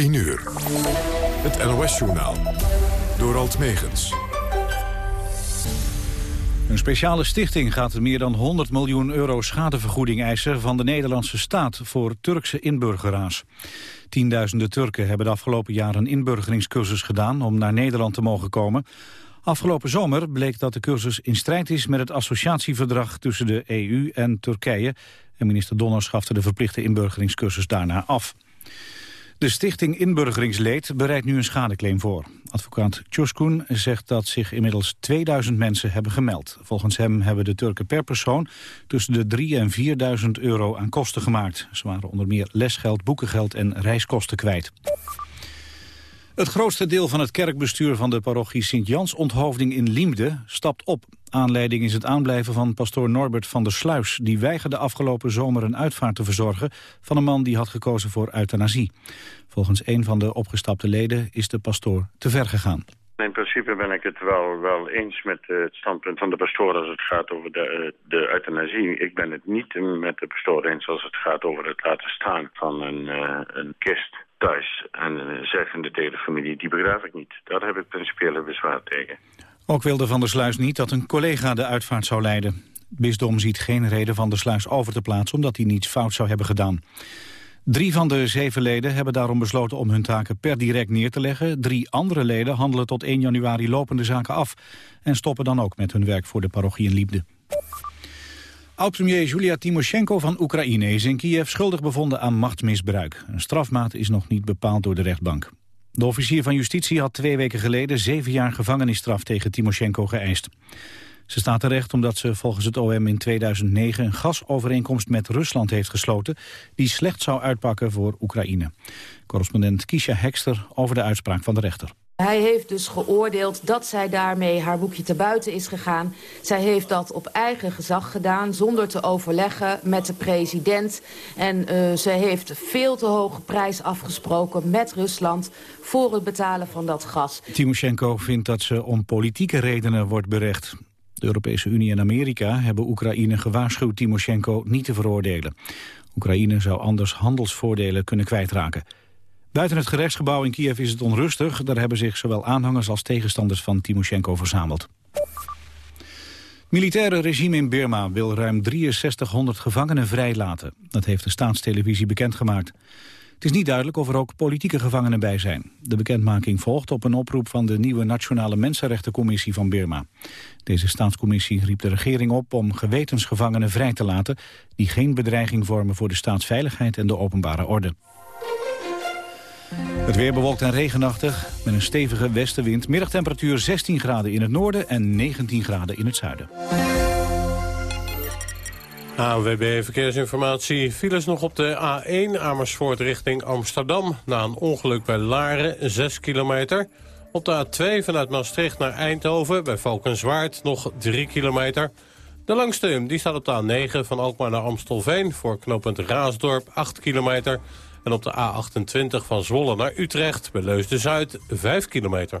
10 uur. Het NOS-journaal. Door Alt Megens. Een speciale stichting gaat meer dan 100 miljoen euro schadevergoeding eisen van de Nederlandse staat voor Turkse inburgeraars. Tienduizenden Turken hebben de afgelopen jaar een inburgeringscursus gedaan om naar Nederland te mogen komen. Afgelopen zomer bleek dat de cursus in strijd is met het associatieverdrag tussen de EU en Turkije. En minister Donner schafte de verplichte inburgeringscursus daarna af. De stichting Inburgeringsleed bereidt nu een schadeclaim voor. Advocaat Çoskun zegt dat zich inmiddels 2000 mensen hebben gemeld. Volgens hem hebben de Turken per persoon tussen de 3 en 4000 euro aan kosten gemaakt. Ze waren onder meer lesgeld, boekengeld en reiskosten kwijt. Het grootste deel van het kerkbestuur van de parochie Sint-Jans onthoofding in Liemde stapt op. Aanleiding is het aanblijven van pastoor Norbert van der Sluis. Die weigerde afgelopen zomer een uitvaart te verzorgen van een man die had gekozen voor euthanasie. Volgens een van de opgestapte leden is de pastoor te ver gegaan. In principe ben ik het wel, wel eens met het standpunt van de pastoor als het gaat over de, eh, de euthanasie. Ik ben het niet met de pastoor eens als het gaat over het laten staan van een, uh, een kist thuis. En zeggende tegen de familie, die begraaf ik niet. Daar heb ik principiële bezwaar tegen. Ook wilde Van der Sluis niet dat een collega de uitvaart zou leiden. Bisdom ziet geen reden Van der Sluis over te plaatsen... omdat hij niets fout zou hebben gedaan. Drie van de zeven leden hebben daarom besloten om hun taken per direct neer te leggen. Drie andere leden handelen tot 1 januari lopende zaken af... en stoppen dan ook met hun werk voor de parochie in Liebde. Oud-premier Julia Timoshenko van Oekraïne is in Kiev schuldig bevonden aan machtsmisbruik. Een strafmaat is nog niet bepaald door de rechtbank. De officier van justitie had twee weken geleden zeven jaar gevangenisstraf tegen Timoshenko geëist. Ze staat terecht omdat ze volgens het OM in 2009 een gasovereenkomst met Rusland heeft gesloten... die slecht zou uitpakken voor Oekraïne. Correspondent Kisha Hekster over de uitspraak van de rechter. Hij heeft dus geoordeeld dat zij daarmee haar boekje te buiten is gegaan. Zij heeft dat op eigen gezag gedaan, zonder te overleggen met de president. En uh, ze heeft veel te hoge prijs afgesproken met Rusland voor het betalen van dat gas. Timoshenko vindt dat ze om politieke redenen wordt berecht. De Europese Unie en Amerika hebben Oekraïne gewaarschuwd Timoshenko niet te veroordelen. Oekraïne zou anders handelsvoordelen kunnen kwijtraken. Buiten het gerechtsgebouw in Kiev is het onrustig. Daar hebben zich zowel aanhangers als tegenstanders van Timoshenko verzameld. Militaire regime in Burma wil ruim 6300 gevangenen vrijlaten. Dat heeft de staatstelevisie bekendgemaakt. Het is niet duidelijk of er ook politieke gevangenen bij zijn. De bekendmaking volgt op een oproep van de nieuwe Nationale Mensenrechtencommissie van Burma. Deze staatscommissie riep de regering op om gewetensgevangenen vrij te laten... die geen bedreiging vormen voor de staatsveiligheid en de openbare orde. Het weer bewolkt en regenachtig met een stevige westenwind. Middagtemperatuur 16 graden in het noorden en 19 graden in het zuiden. ANWB Verkeersinformatie. Files nog op de A1 Amersfoort richting Amsterdam... na een ongeluk bij Laren, 6 kilometer. Op de A2 vanuit Maastricht naar Eindhoven bij Valkenswaard nog 3 kilometer. De langste die staat op de A9 van Alkmaar naar Amstelveen... voor knooppunt Raasdorp, 8 kilometer... En op de A28 van Zwolle naar Utrecht bij Leusden-Zuid 5 kilometer.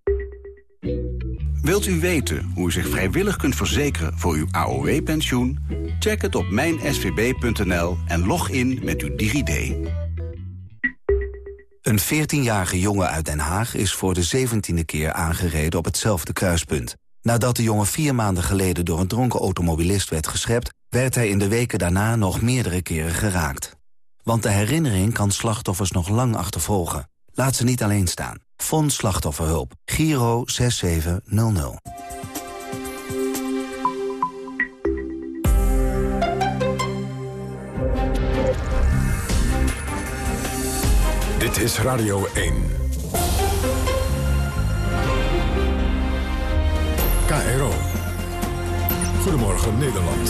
Wilt u weten hoe u zich vrijwillig kunt verzekeren voor uw AOW-pensioen? Check het op mijnsvb.nl en log in met uw DigiD. Een 14-jarige jongen uit Den Haag is voor de 17e keer aangereden op hetzelfde kruispunt. Nadat de jongen vier maanden geleden door een dronken automobilist werd geschept... werd hij in de weken daarna nog meerdere keren geraakt. Want de herinnering kan slachtoffers nog lang achtervolgen. Laat ze niet alleen staan. Fonds Slachtofferhulp. Giro 6700. Dit is Radio 1. KRO. Goedemorgen Nederland.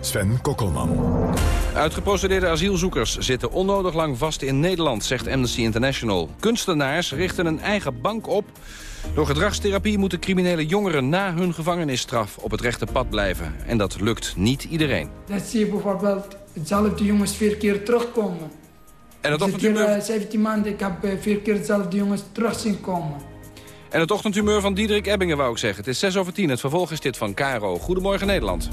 Sven Kokkelman. Uitgeprocedeerde asielzoekers zitten onnodig lang vast in Nederland, zegt Amnesty International. Kunstenaars richten een eigen bank op. Door gedragstherapie moeten criminele jongeren na hun gevangenisstraf op het rechte pad blijven. En dat lukt niet iedereen. Dat zie je bijvoorbeeld hetzelfde jongens vier keer terugkomen. En het ochtendhumeur, eh, 17 maanden, ik heb eh, vier keer hetzelfde jongens terug zien komen. en het ochtendhumeur van Diederik Ebbingen wou ik zeggen. Het is 6 over 10. Het vervolg is dit van Caro. Goedemorgen Nederland.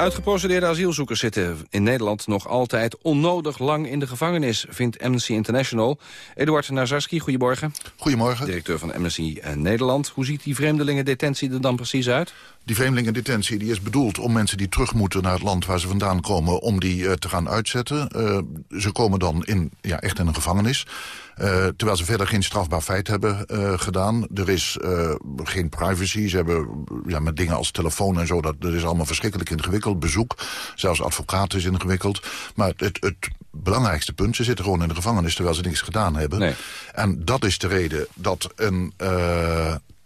Uitgeprocedeerde asielzoekers zitten in Nederland nog altijd onnodig lang in de gevangenis, vindt Amnesty International. Eduard Nazarski, goedemorgen. Goedemorgen. Directeur van Amnesty eh, Nederland. Hoe ziet die vreemdelingendetentie er dan precies uit? Die vreemdelingendetentie die is bedoeld om mensen die terug moeten naar het land waar ze vandaan komen... om die eh, te gaan uitzetten. Eh, ze komen dan in, ja, echt in een gevangenis. Eh, terwijl ze verder geen strafbaar feit hebben eh, gedaan. Er is eh, geen privacy. Ze hebben ja, met dingen als telefoon en zo... Dat, dat is allemaal verschrikkelijk ingewikkeld. Bezoek, zelfs advocaat is ingewikkeld. Maar het, het belangrijkste punt... ze zitten gewoon in de gevangenis terwijl ze niks gedaan hebben. Nee. En dat is de reden dat een...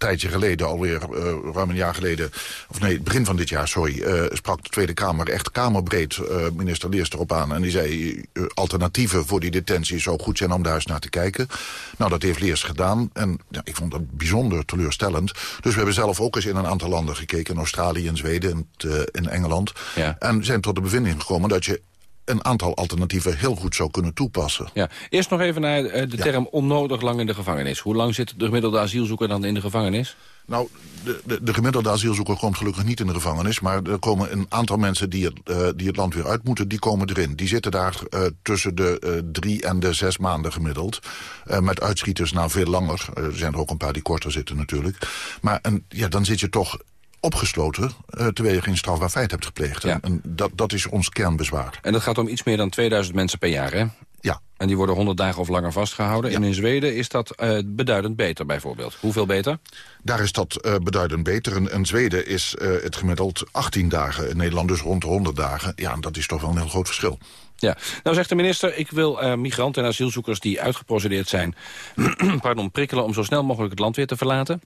tijdje geleden, alweer eh, ruim een jaar geleden... of nee, begin van dit jaar, sorry... eh, sprak de Tweede Kamer echt kamerbreed eh, minister Leers erop aan. En die zei, alternatieven voor die detentie zou goed zijn om daar eens naar te kijken. Nou, dat heeft Leers gedaan. En ja, ik vond dat bijzonder teleurstellend. Dus we hebben zelf ook eens in een aantal landen gekeken. In Australië, in Zweden, in, eh, in Engeland. Ja. En zijn tot de bevinding gekomen dat je een aantal alternatieven heel goed zou kunnen toepassen. Ja. Eerst nog even naar eh, de Ja. term onnodig lang in de gevangenis. Hoe lang zit de gemiddelde asielzoeker dan in de gevangenis? Nou, de, de, de gemiddelde asielzoeker komt gelukkig niet in de gevangenis... maar er komen een aantal mensen die het, eh, die het land weer uit moeten, die komen erin. Die zitten daar eh, tussen de drie en de zes maanden gemiddeld. Met uitschieters nou veel langer. Er zijn er ook een paar die korter zitten natuurlijk. Maar en, ja, dan zit je toch opgesloten... eh, terwijl je geen strafbaar feit hebt gepleegd. Ja. En, en dat, dat is ons kernbezwaar. En dat gaat om iets meer dan 2000 mensen per jaar, hè? Ja, En die worden 100 dagen of langer vastgehouden. Ja. En in Zweden is dat eh, beduidend beter, bijvoorbeeld. Hoeveel beter? Daar is dat eh, beduidend beter. In, Zweden is het gemiddeld 18 dagen. In Nederland dus rond de 100 dagen. Ja, en dat is toch wel een heel groot verschil. Ja, nou zegt de minister, ik wil migranten en asielzoekers die uitgeprocedeerd zijn... pardon, prikkelen om zo snel mogelijk het land weer te verlaten.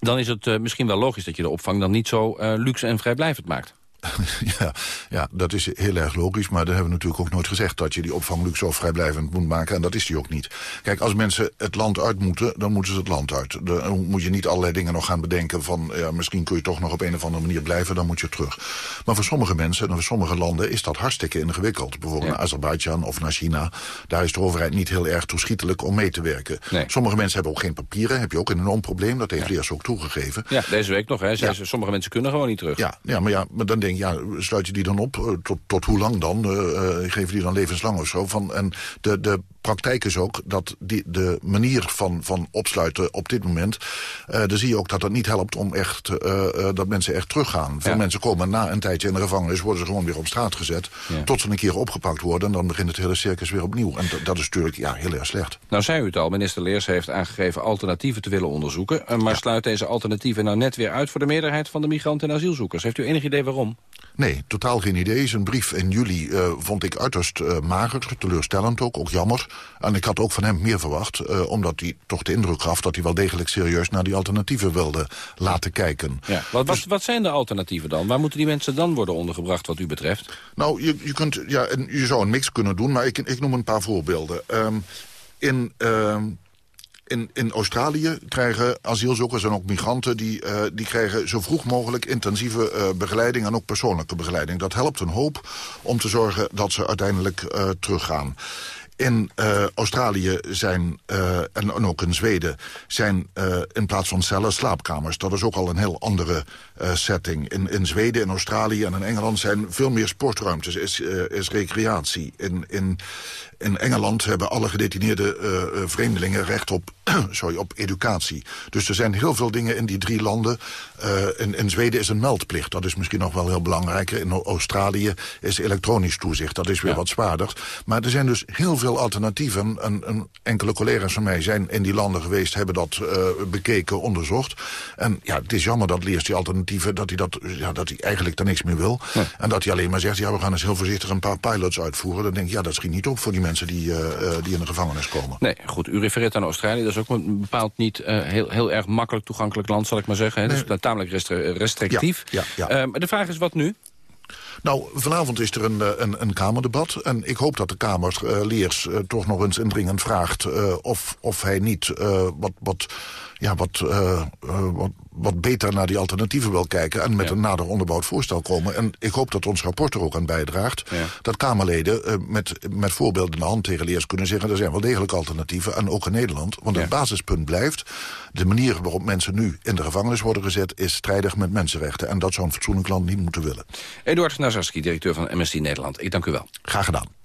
Dan is het eh, misschien wel logisch dat je de opvang dan niet zo eh, luxe en vrijblijvend maakt. Ja, ja, dat is heel erg logisch. Maar dat hebben we natuurlijk ook nooit gezegd... dat je die opvang luxe of vrijblijvend moet maken. En dat is die ook niet. Kijk, als mensen het land uit moeten, dan moeten ze het land uit. Dan moet je niet allerlei dingen nog gaan bedenken van... Ja, misschien kun je toch nog op een of andere manier blijven, dan moet je terug. Maar voor sommige mensen en voor sommige landen is dat hartstikke ingewikkeld. Bijvoorbeeld Ja. naar Azerbeidzjan of naar China. Daar is de overheid niet heel erg toeschietelijk om mee te werken. Nee. Sommige mensen hebben ook geen papieren. Heb je ook een enorm probleem. Dat heeft Leers ook toegegeven. Ja, deze week nog, hè. Ja. sommige mensen kunnen gewoon niet terug. Ja, ja, maar, ja, maar dan denk ja, sluit je die dan op? Eh, Tot, tot hoe lang dan? Eh eh, geef je die dan levenslang of zo? Van, en de, de praktijk is ook dat die, de manier van, van opsluiten op dit moment... eh dan zie je ook dat het niet helpt om echt, dat mensen echt teruggaan. Veel Ja. mensen komen na een tijdje in de gevangenis... worden ze gewoon weer op straat gezet, Ja. tot ze een keer opgepakt worden... en dan begint het hele circus weer opnieuw. En dat- dat is natuurlijk ja, heel erg slecht. Nou zei u het al, minister Leers heeft aangegeven alternatieven te willen onderzoeken. Maar sluit deze alternatieven nou net weer uit voor de meerderheid van de migranten en asielzoekers? Heeft u enig idee waarom? Nee, totaal geen idee. Zijn brief in juli eh, vond ik uiterst eh, mager, teleurstellend ook, ook jammer. En ik had ook van hem meer verwacht, eh, omdat hij toch de indruk gaf... dat hij wel degelijk serieus naar die alternatieven wilde laten kijken. Ja. Wat, Dus- wat, wat zijn de alternatieven dan? Waar moeten die mensen dan worden ondergebracht wat u betreft? Nou, je, je, kunt, ja, en je zou een mix kunnen doen, maar ik, ik noem een paar voorbeelden. Ehm, in, ehm, in, in Australië krijgen asielzoekers en ook migranten... die, eh, die krijgen zo vroeg mogelijk intensieve eh, begeleiding... en ook persoonlijke begeleiding. Dat helpt een hoop om te zorgen dat ze uiteindelijk eh, teruggaan. In Australië zijn, en, ook in Zweden zijn in plaats van cellen slaapkamers. Dat is ook al een heel andere setting. In, in Zweden, in Australië en in Engeland zijn veel meer sportruimtes, is, is recreatie. In, in, in Engeland hebben alle gedetineerde eh, eh, vreemdelingen recht op sorry, op educatie. Dus er zijn heel veel dingen in die drie landen. Uh, in, in Zweden is een meldplicht, dat is misschien nog wel heel belangrijk. In Australië is elektronisch toezicht, dat is weer wat zwaarder. Maar er zijn dus heel veel alternatieven. En, en, enkele collega's van mij zijn in die landen geweest... hebben dat uh, bekeken, onderzocht. En ja, het is jammer dat Leers die alternatieven... dat hij, dat, ja, dat hij eigenlijk daar niks meer wil. En dat hij alleen maar zegt, ja, we gaan eens heel voorzichtig een paar pilots uitvoeren. Dan denk ik, ja, dat schiet niet op voor die mensen die, uh, die in de gevangenis komen. Nee, goed, u refereert aan Australië. Dat is ook een bepaald niet heel, heel erg makkelijk toegankelijk land, zal ik maar zeggen. Hè? Nee. Dus tamelijk restrictief. Ja, ja, ja. maar de vraag is, wat nu? Nou, vanavond is er een, een, een Kamerdebat. En ik hoop dat de Kamer uh, Leers uh, toch nog eens indringend vraagt... Uh, of, of hij niet wat, wat ja, wat, wat, wat beter naar die alternatieven wil kijken... en met ja. een nader onderbouwd voorstel komen. En ik hoop dat ons rapport er ook aan bijdraagt... Ja. dat Kamerleden uh, met, met voorbeelden in de hand tegen leers kunnen zeggen... er zijn wel degelijk alternatieven, en ook in Nederland. Want het basispunt blijft... de manier waarop mensen nu in de gevangenis worden gezet... is strijdig met mensenrechten. En dat zou een fatsoenlijk land niet moeten willen. Eduard Nazarski, directeur van Amnesty Nederland. Ik dank u wel. Graag gedaan.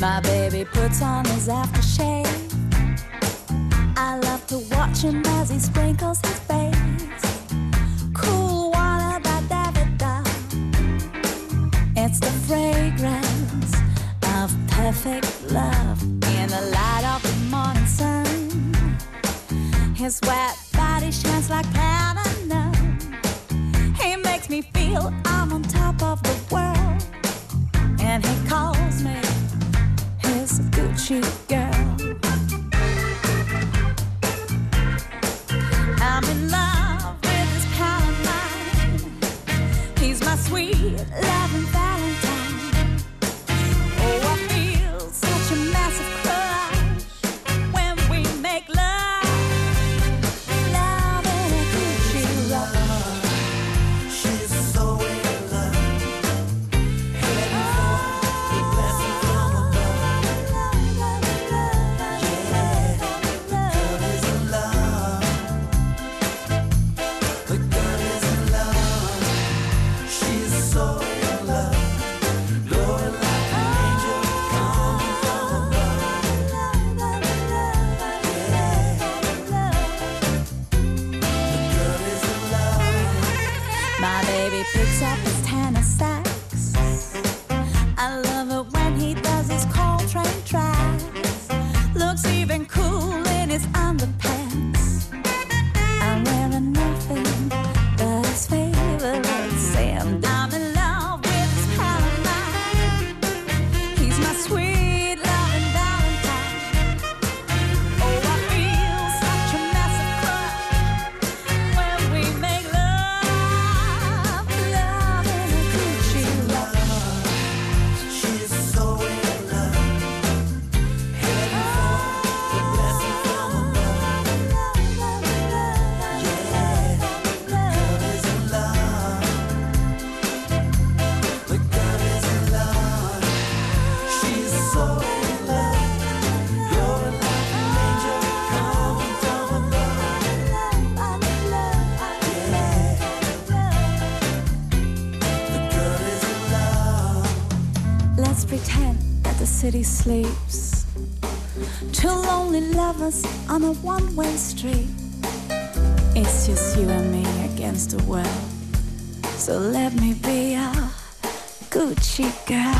My baby puts on his aftershave. I love to watch him as he sprinkles his face. Cool water by Davidoff. It's the fragrance of perfect love in the light of the morning sun. His wet body shines like platinum. He makes me feel sleeps. Two lonely lovers on a one way street. It's just you and me against the world. So let me be a Gucci girl.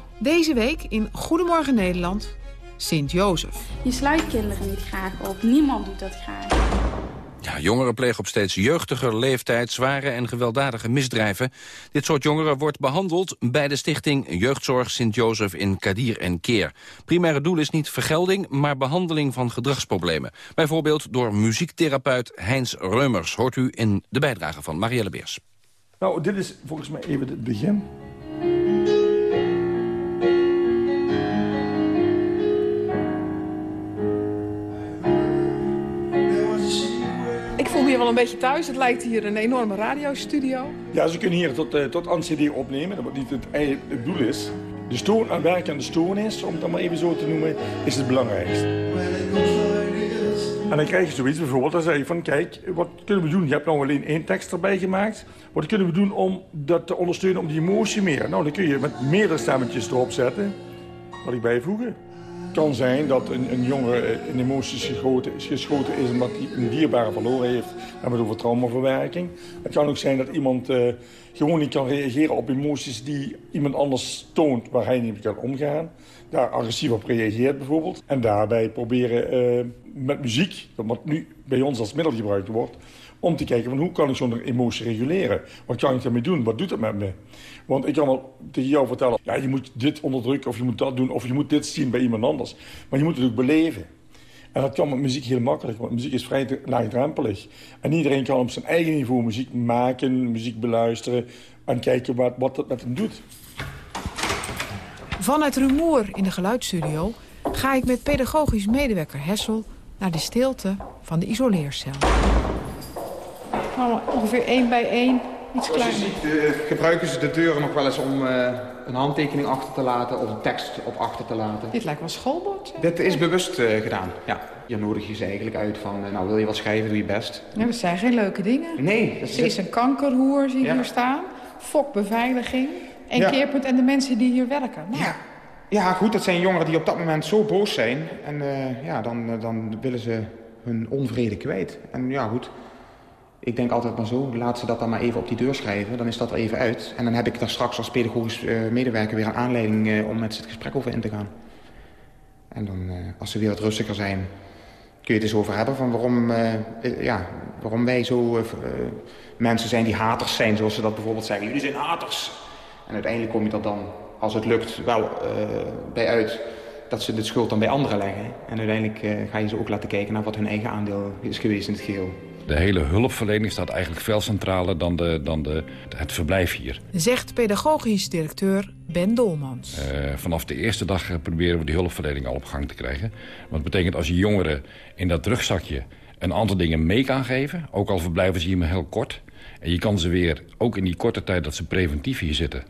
Deze week in Goedemorgen Nederland, Sint-Jozef. Je sluit kinderen niet graag op. Niemand doet dat graag. Ja, jongeren plegen op steeds jeugdiger leeftijd zware en gewelddadige misdrijven. Dit soort jongeren wordt behandeld bij de stichting Jeugdzorg Sint-Jozef in Kadir en Keer. Primaire doel is niet vergelding, maar behandeling van gedragsproblemen. Bijvoorbeeld door muziektherapeut Heinz Reumers. Hoort u in de bijdrage van Marielle Beers. Nou, dit is volgens mij even het begin. Wel een beetje thuis. Het lijkt hier een enorme radiostudio. Ja, ze kunnen hier tot, uh, tot NCD opnemen, wat niet het, het doel is. De stoon, aan werken aan de stoornis, om het maar even zo te noemen, is het belangrijkste. En dan krijg je zoiets bijvoorbeeld, dan zeg je van kijk, wat kunnen we doen? Je hebt nou alleen één tekst erbij gemaakt. Wat kunnen we doen om dat te ondersteunen, om die emotie meer? Nou, dan kun je met meerdere stemmetjes erop zetten. Wat ik bijvoegen. Kan zijn dat een, een jongen in emoties geschoten, is geschoten is omdat hij een dierbare verloren heeft. Dan hebben we het over traumaverwerking. Het kan ook zijn dat iemand eh, gewoon niet kan reageren op emoties die iemand anders toont waar hij niet mee kan omgaan. Daar agressief op reageert bijvoorbeeld. En daarbij proberen eh, met muziek, wat nu bij ons als middel gebruikt wordt, om te kijken van hoe kan ik zo'n emotie reguleren? Wat kan ik daarmee doen? Wat doet het met me? Want ik kan wel tegen jou vertellen, ja, je moet dit onderdrukken of je moet dat doen of je moet dit zien bij iemand anders. Maar je moet het ook beleven. En dat kan met muziek heel makkelijk, want muziek is vrij laagdrempelig. En iedereen kan op zijn eigen niveau muziek maken, muziek beluisteren en kijken wat, wat dat met hem doet. Vanuit Rumoer in de geluidsstudio ga ik met pedagogisch medewerker Hessel naar de stilte van de isoleercel. Ongeveer één bij één. Iets Zoals je kleiner. ziet eh, gebruiken ze de deuren nog wel eens om eh, een handtekening achter te laten of een tekst op achter te laten. Dit lijkt wel schoolbord. Dit is bewust eh, gedaan, ja. Hier nodig je ze eigenlijk uit van, nou wil je wat schrijven, doe je best. Ja, dat zijn geen leuke dingen. Nee. Dat is een kankerhoer, zie Ja. hier staan. Fokbeveiliging. En Ja. keerpunt en de mensen die hier werken. Nou, Ja, goed, dat zijn jongeren die op dat moment zo boos zijn. En ja, dan, dan willen ze hun onvrede kwijt. En ja, goed. Ik denk altijd maar zo, laat ze dat dan maar even op die deur schrijven. Dan is dat er even uit. En dan heb ik daar straks als pedagogisch eh, medewerker weer een aanleiding eh, om met ze het gesprek over in te gaan. En dan, eh, als ze weer wat rustiger zijn, kun je het eens over hebben van waarom, ja, waarom wij zo mensen zijn die haters zijn, zoals ze dat bijvoorbeeld zeggen. Jullie zijn haters. En uiteindelijk kom je er dan, als het lukt, wel bij uit dat ze de schuld dan bij anderen leggen. En uiteindelijk ga je ze ook laten kijken naar wat hun eigen aandeel is geweest in het geheel. De hele hulpverlening staat eigenlijk veel centraler dan, de, dan de, het verblijf hier. Zegt pedagogisch directeur Ben Dolmans. Eh, vanaf de eerste dag eh, proberen we die hulpverlening al op gang te krijgen. Want dat betekent als je jongeren in dat rugzakje een aantal dingen mee kan geven... ook al verblijven ze hier maar heel kort... en je kan ze weer, ook in die korte tijd dat ze preventief hier zitten...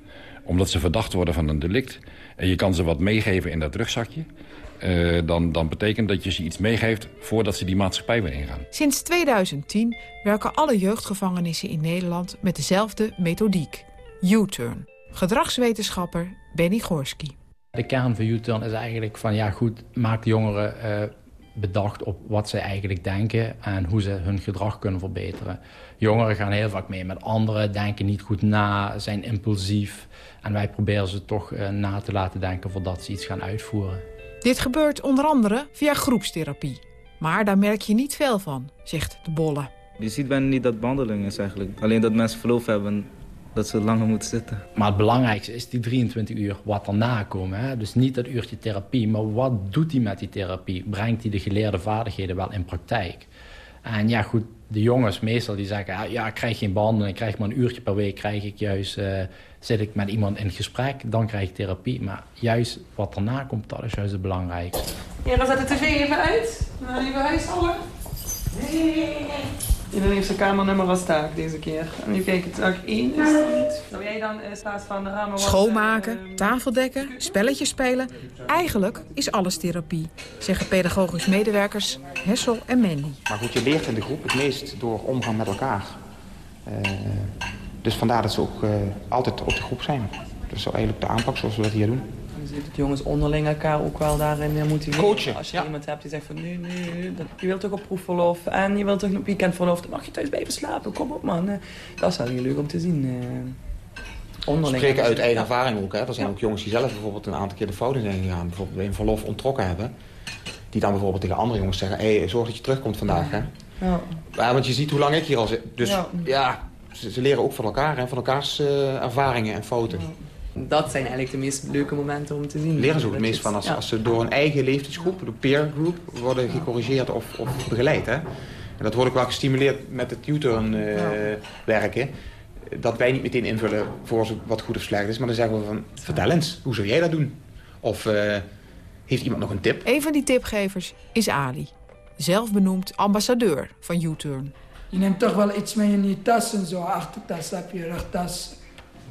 omdat ze verdacht worden van een delict... en je kan ze wat meegeven in dat rugzakje... eh, dan, dan betekent dat je ze iets meegeeft voordat ze die maatschappij weer ingaan. Sinds 2010 werken alle jeugdgevangenissen in Nederland met dezelfde methodiek. U-turn. Gedragswetenschapper Benny Gorski. De kern van U-turn is eigenlijk van ja goed, maak de jongeren eh, bedacht op wat ze eigenlijk denken en hoe ze hun gedrag kunnen verbeteren. Jongeren gaan heel vaak mee met anderen, denken niet goed na, zijn impulsief. En wij proberen ze toch eh, na te laten denken voordat ze iets gaan uitvoeren. Dit gebeurt onder andere via groepstherapie. Maar daar merk je niet veel van, zegt de Bolle. Je ziet bijna niet dat behandeling is eigenlijk. Alleen dat mensen verlof hebben dat ze langer moeten zitten. Maar het belangrijkste is die 23 uur wat erna komen. Hè? Dus niet dat uurtje therapie, maar wat doet hij met die therapie? Brengt hij de geleerde vaardigheden wel in praktijk? En ja, goed, de jongens meestal die zeggen... ja, ja ik krijg geen behandeling, ik krijg maar een uurtje per week... krijg ik juist, eh, zit ik met iemand in gesprek, dan krijg ik therapie. Maar juist wat erna komt, dat is juist het belangrijkste. Ja, dan zet de tv even uit. Dan gaan we huishouden. Iedereen heeft zijn kamernummer als taak deze keer. En even kijken, taak 1 is het. Zou jij dan in plaats van de ramen... wat, Schoonmaken, tafeldekken, spelletjes spelen. Eigenlijk is alles therapie, zeggen pedagogisch medewerkers Hessel en Mandy. Maar goed, je leert in de groep het meest door omgang met elkaar. Eh, dus vandaar dat ze ook eh, altijd op de groep zijn. Dus zo eigenlijk de aanpak zoals we dat hier doen. Je ziet dat jongens onderling elkaar ook wel daarin eh. Coachen, Als je iemand hebt die zegt van nu, nu, dat- je wilt toch op proefverlof en je wilt toch op weekendverlof, dan mag je thuis blijven slapen. Kom op man. Eh, Dat is wel heel leuk om te zien. eh. Onderling. spreken uit eigen ervaring ook. Hè. Er zijn ook jongens die zelf bijvoorbeeld een aantal keer de fouten zijn gegaan. Bijvoorbeeld bij een verlof ontrokken hebben. Die dan bijvoorbeeld tegen andere jongens zeggen... Hey, zorg dat je terugkomt vandaag. Hè. Ja. Ja, want je ziet hoe lang ik hier al zit. Dus ja, Ja. Ze, ze leren ook van elkaar en van elkaars eh, ervaringen en fouten. Dat zijn eigenlijk de meest leuke momenten om te zien. Leren ze ook het meest van als, ja. als ze door een eigen leeftijdsgroep, de peer group, worden gecorrigeerd of, of begeleid. Hè? En dat wordt ook wel gestimuleerd met het U-turn eh, werken. Dat wij niet meteen invullen voor ze wat goed of slecht is. Maar dan zeggen we van, vertel eens, hoe zou jij dat doen? Of eh, heeft iemand nog een tip? Een van die tipgevers is Ali, zelf benoemd ambassadeur van U-Turn. Je neemt toch wel iets mee in je tas en zo. Achtertas heb je, rugtas.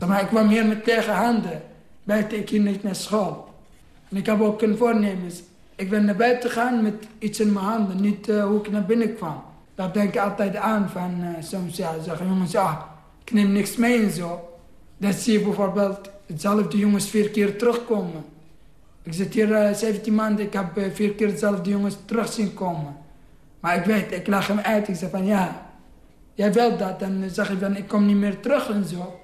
Maar ik kwam hier met lege handen. Buiten, ik ging niet naar school. En ik heb ook een voornemens. Ik ben naar buiten gegaan met iets in mijn handen. Niet eh, hoe ik naar binnen kwam. Daar denk ik altijd aan van eh, soms ja, zeggen jongens, ja, ik neem niks mee en zo. Dan zie je bijvoorbeeld hetzelfde jongens vier keer terugkomen. Ik zit hier eh, 17 maanden, ik heb eh, vier keer hetzelfde jongens terug zien komen. Maar ik weet, ik leg hem uit. Ik zeg van ja, jij wilt dat. Dan zeg je van ik kom niet meer terug en zo.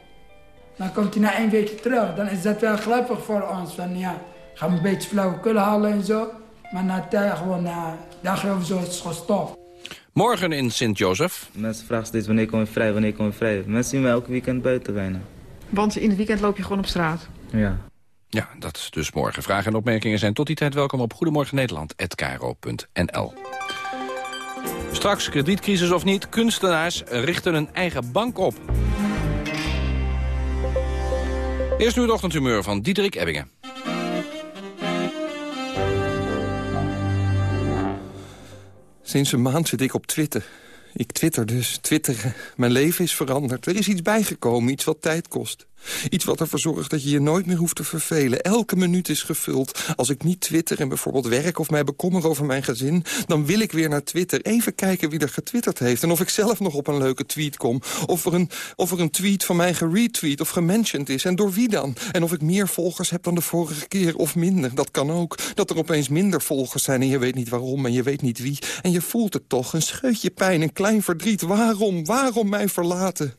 Dan komt hij na één weekje terug. Dan is dat wel grappig voor ons. Van ja, gaan we een beetje flauwekul halen en zo. Maar na tijd gewoon na een dagje of zo is het gestopt. Morgen in Sint-Jozef. Mensen vragen steeds wanneer kom je vrij, wanneer kom je vrij. Mensen zien mij elke weekend buiten rennen. Want in het weekend loop je gewoon op straat. Ja. Ja, dat is dus morgen. Vragen en opmerkingen zijn tot die tijd welkom op Goedemorgen Nederland@kro.nl. Straks, kredietcrisis of niet, kunstenaars richten een eigen bank op. Eerst nu het ochtendhumeur van Diederik Ebbingen. Sinds een maand zit ik op Twitter. Ik twitter dus, twitteren. Mijn leven is veranderd. Er is iets bijgekomen, iets wat tijd kost. Iets wat ervoor zorgt dat je je nooit meer hoeft te vervelen. Elke minuut is gevuld. Als ik niet twitter en bijvoorbeeld werk of mij bekommer over mijn gezin... dan wil ik weer naar Twitter. Even kijken wie er getwitterd heeft. En of ik zelf nog op een leuke tweet kom. Of er een, of er een tweet van mij geretweet of gementiond is. En door wie dan? En of ik meer volgers heb dan de vorige keer of minder. Dat kan ook. Dat er opeens minder volgers zijn en je weet niet waarom en je weet niet wie. En je voelt het toch. Een scheutje pijn, een klein verdriet. Waarom? Waarom mij verlaten?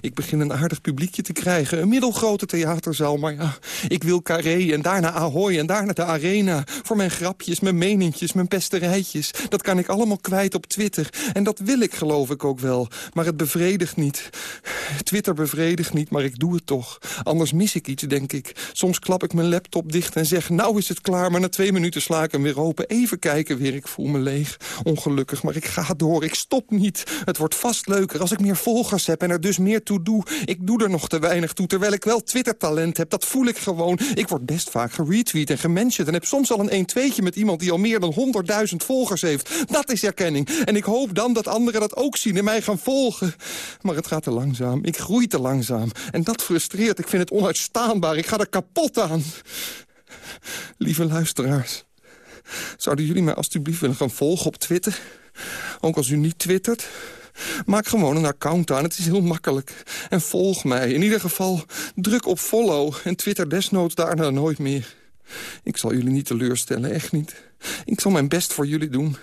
Ik begin een aardig publiekje te krijgen. Middelgrote theaterzaal. Maar ja, ik wil Carré en daarna Ahoy en daarna de Arena. Voor mijn grapjes, mijn meningjes, mijn pesterijtjes. Dat kan ik allemaal kwijt op Twitter. En dat wil ik geloof ik ook wel. Maar het bevredigt niet. Twitter bevredigt niet, maar ik doe het toch. Anders mis ik iets, denk ik. Soms klap ik mijn laptop dicht en zeg... nou is het klaar, maar na twee minuten sla ik hem weer open. Even kijken weer, ik voel me leeg. Ongelukkig, maar ik ga door, ik stop niet. Het wordt vast leuker als ik meer volgers heb en er dus meer toe doe. Ik doe er nog te weinig toe, terwijl ik wel Twitter-talent heb. Dat voel ik gewoon. Ik word best vaak geretweet en gementiond... en heb soms al een 1-2'tje met iemand die al meer dan 100.000 volgers heeft. Dat is erkenning. En ik hoop dan dat anderen dat ook zien en mij gaan volgen. Maar het gaat te langzaam. Ik groei te langzaam. En dat frustreert. Ik vind het onuitstaanbaar. Ik ga er kapot aan. Lieve luisteraars. Zouden jullie mij alstublieft willen gaan volgen op Twitter? Ook als u niet twittert? Maak gewoon een account aan, het is heel makkelijk. En volg mij. In ieder geval druk op follow en twitter desnoods daarna nooit meer. Ik zal jullie niet teleurstellen, echt niet. Ik zal mijn best voor jullie doen.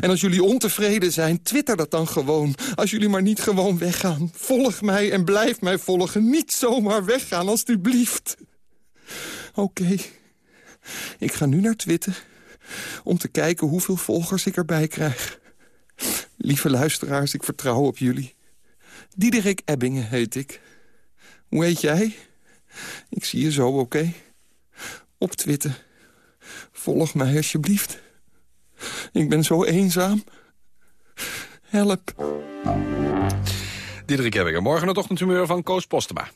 En als jullie ontevreden zijn, twitter dat dan gewoon. Als jullie maar niet gewoon weggaan. Volg mij en blijf mij volgen. Niet zomaar weggaan, alstublieft. Oké. Ik ga nu naar Twitter om te kijken hoeveel volgers ik erbij krijg. Lieve luisteraars, ik vertrouw op jullie. Diederik Ebbingen heet ik. Hoe heet jij? Ik zie je zo, oké? Op Twitter. Volg mij alsjeblieft. Ik ben zo eenzaam. Help. Diederik Ebbingen, morgen het ochtendhumeur van Koos Postema.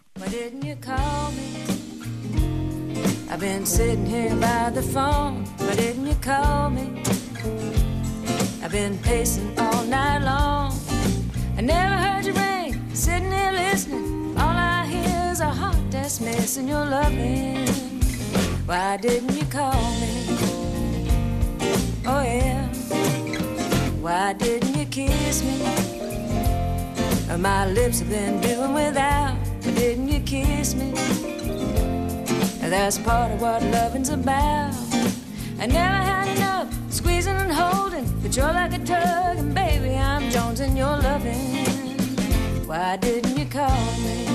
I've been sitting here by the phone. Why didn't you call me? I've been pacing all night long. I never heard you ring, sitting here listening. All I hear is a heart that's missing your loving. Why didn't you call me? Oh yeah. Why didn't you kiss me? Oh, my lips have been doing without. Why didn't you kiss me? That's part of what loving's about. I never had enough squeezing and holding, but you're like a tug, and baby, I'm Jones and you're loving. Why didn't you call me?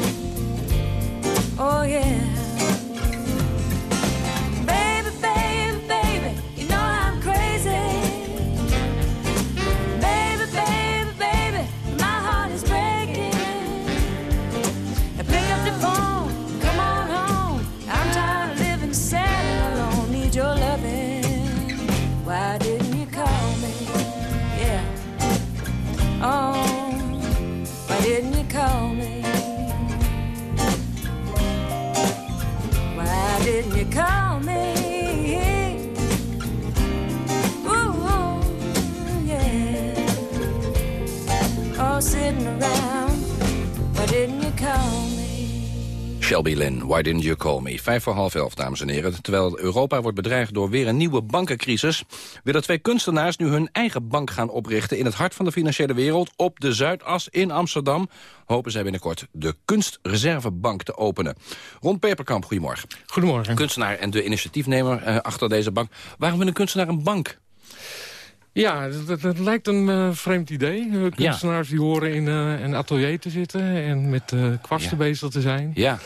Oh yeah. Shelby Lynn, Why Didn't You Call Me? Vijf voor half elf, dames en heren. Terwijl Europa wordt bedreigd door weer een nieuwe bankencrisis... willen twee kunstenaars nu hun eigen bank gaan oprichten... in het hart van de financiële wereld, op de Zuidas in Amsterdam... hopen zij binnenkort de Kunstreservebank te openen. Ron Peperkamp, goedemorgen. Goedemorgen. Kunstenaar en de initiatiefnemer eh, achter deze bank. Waarom wil een kunstenaar een bank? Ja, dat, dat lijkt een eh, vreemd idee. Eh, kunstenaars die horen in eh, een atelier te zitten en met kwastsen bezig te zijn. Ja.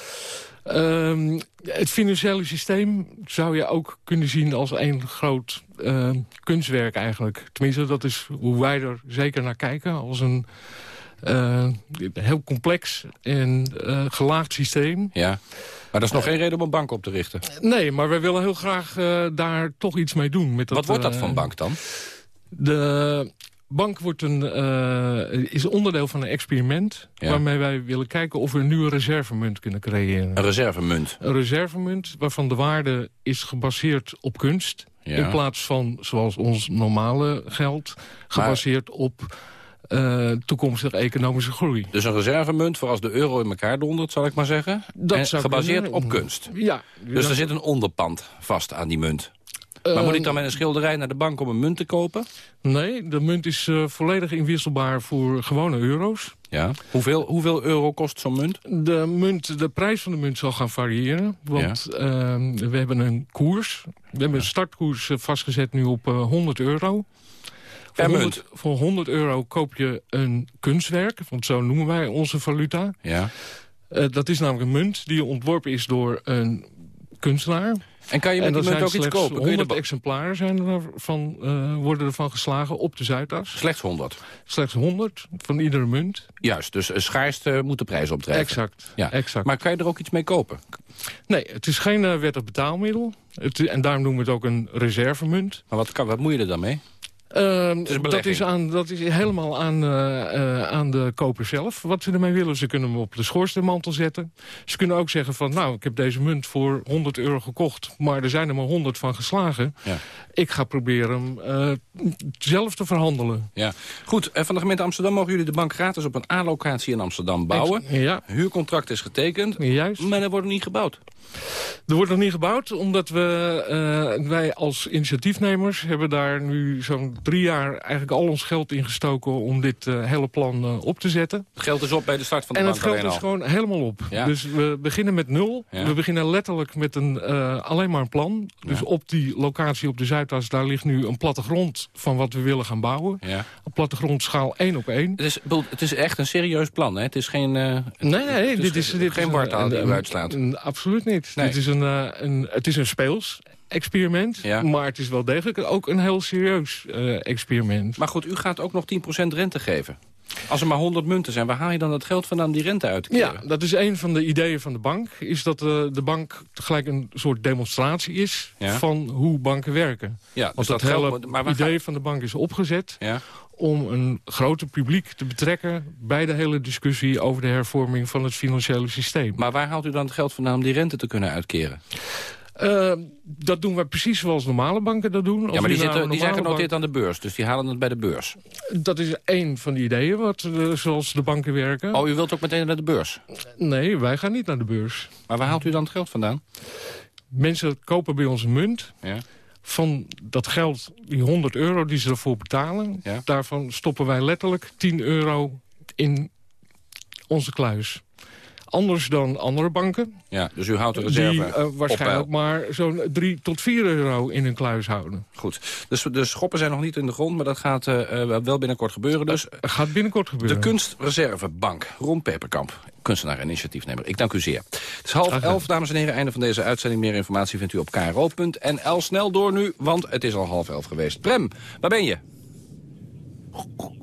Ehm, het financiële systeem zou je ook kunnen zien als een groot eh, kunstwerk eigenlijk. Tenminste, dat is hoe wij er zeker naar kijken. Als een heel complex en gelaagd systeem. Ja. Maar dat is nog geen reden om een bank op te richten. Nee, maar wij willen heel graag daar toch iets mee doen. Met dat, Wat wordt dat voor bank dan? De bank wordt een, eh, is onderdeel van een experiment... Ja. waarmee wij willen kijken of we een nieuwe reservemunt kunnen creëren. Een reservemunt. Een reservemunt waarvan de waarde is gebaseerd op kunst... Ja. in plaats van, zoals ons normale geld, gebaseerd op eh, toekomstige economische groei. Dus een reservemunt voor als de euro in elkaar dondert, zal ik maar zeggen. Dat en gebaseerd kunnen. op kunst. Ja. Dus er zit een onderpand vast aan die munt. Maar Eh, moet ik dan met een schilderij naar de bank om een munt te kopen? Nee, de munt is eh, volledig inwisselbaar voor gewone euro's. Ja. Hoeveel, hoeveel euro kost zo'n munt? De, munt, de prijs van de munt zal gaan variëren. Want ehm, we hebben een koers. We hebben een startkoers eh, vastgezet nu op eh, 100 euro. Per voor munt? 100, voor 100 euro koop je een kunstwerk. Want zo noemen wij onze valuta. Ja. Eh, dat is namelijk een munt die ontworpen is door een kunstenaar. En kan je met die er munt ook iets kopen? Kun je 100 de ba- exemplaren zijn ervan, eh, worden ervan geslagen op de Zuidas. Slechts 100? Slechts 100 van iedere munt. Juist, dus een schaarste moet de prijs opdrijven. Exact, Ja. exact. Maar kan je er ook iets mee kopen? Nee, het is geen eh, wettig betaalmiddel. Het, en daarom noemen we het ook een reservemunt. Maar wat, kan, wat moet je er dan mee? Ehm, is dat, is aan, dat is helemaal aan, eh, eh, aan de koper zelf wat ze ermee willen. Ze kunnen hem op de schoorsteenmantel zetten. Ze kunnen ook zeggen van nou, ik heb deze munt voor 100 euro gekocht... maar er zijn er maar 100 van geslagen. Ja. Ik ga proberen hem eh, zelf te verhandelen. Ja. Goed, van de gemeente Amsterdam mogen jullie de bank gratis op een A-locatie in Amsterdam bouwen. Ex- ja. Huurcontract is getekend, Juist. maar er wordt nog niet gebouwd. Er wordt nog niet gebouwd, omdat we, wij als initiatiefnemers... hebben daar nu zo'n drie jaar eigenlijk al ons geld in gestoken... om dit eh, hele plan eh, op te zetten. Het geld is op bij de start van de En het geld is gewoon helemaal op. Ja. Dus we beginnen met nul. Ja. We beginnen letterlijk met een, eh, alleen maar een plan. Dus Ja. op die locatie op de Zuidas... daar ligt nu een plattegrond van wat we willen gaan bouwen. Ja. Een plattegrond schaal 1 op 1. Het is, het is echt een serieus plan, hè? Het is geen... Nee, nee, dit is, dit geen wartaal een- die een- u uitslaat. een- absoluut niet. Dit is een, een, het is een speels experiment, Ja. maar het is wel degelijk ook een heel serieus eh, experiment. Maar goed, u gaat ook nog 10% rente geven. Als er maar 100 munten zijn, waar haal je dan dat geld vandaan die rente uit te keren? Ja, dat is een van de ideeën van de bank. Is dat eh, de bank tegelijk een soort demonstratie is Ja. van hoe banken werken. Ja, Want dus dat dat hele maar idee gaat- van de bank is opgezet Ja. om een groter publiek te betrekken... bij de hele discussie over de hervorming van het financiële systeem. Maar waar haalt u dan het geld vandaan om die rente te kunnen uitkeren? Eh, dat doen we precies zoals normale banken dat doen. Ja, maar die, zitten, een die zijn genoteerd bank- aan de beurs, dus die halen het bij de beurs. Dat is één van de ideeën, wat, eh, zoals de banken werken. Oh, u wilt ook meteen naar de beurs? Nee, wij gaan niet naar de beurs. Maar waar haalt u dan het geld vandaan? Mensen kopen bij ons een munt. Ja. Van dat geld, die 100 euro die ze ervoor betalen... daarvan stoppen wij letterlijk 10 euro in onze kluis. Anders dan andere banken. Ja, dus u houdt de reserve Die eh, waarschijnlijk maar zo'n 3 tot 4 euro in hun kluis houden. Goed, dus de schoppen zijn nog niet in de grond, maar dat gaat eh, eh, wel binnenkort gebeuren. Dus gaat binnenkort gebeuren. De Kunstreservebank, Ron Peperkamp, kunstenaar en initiatiefnemer. Ik dank u zeer. Het is half elf, dames en heren, einde van deze uitzending. Meer informatie vindt u op kro.nl. Snel door nu, want het is al half elf geweest. Prem, waar ben je?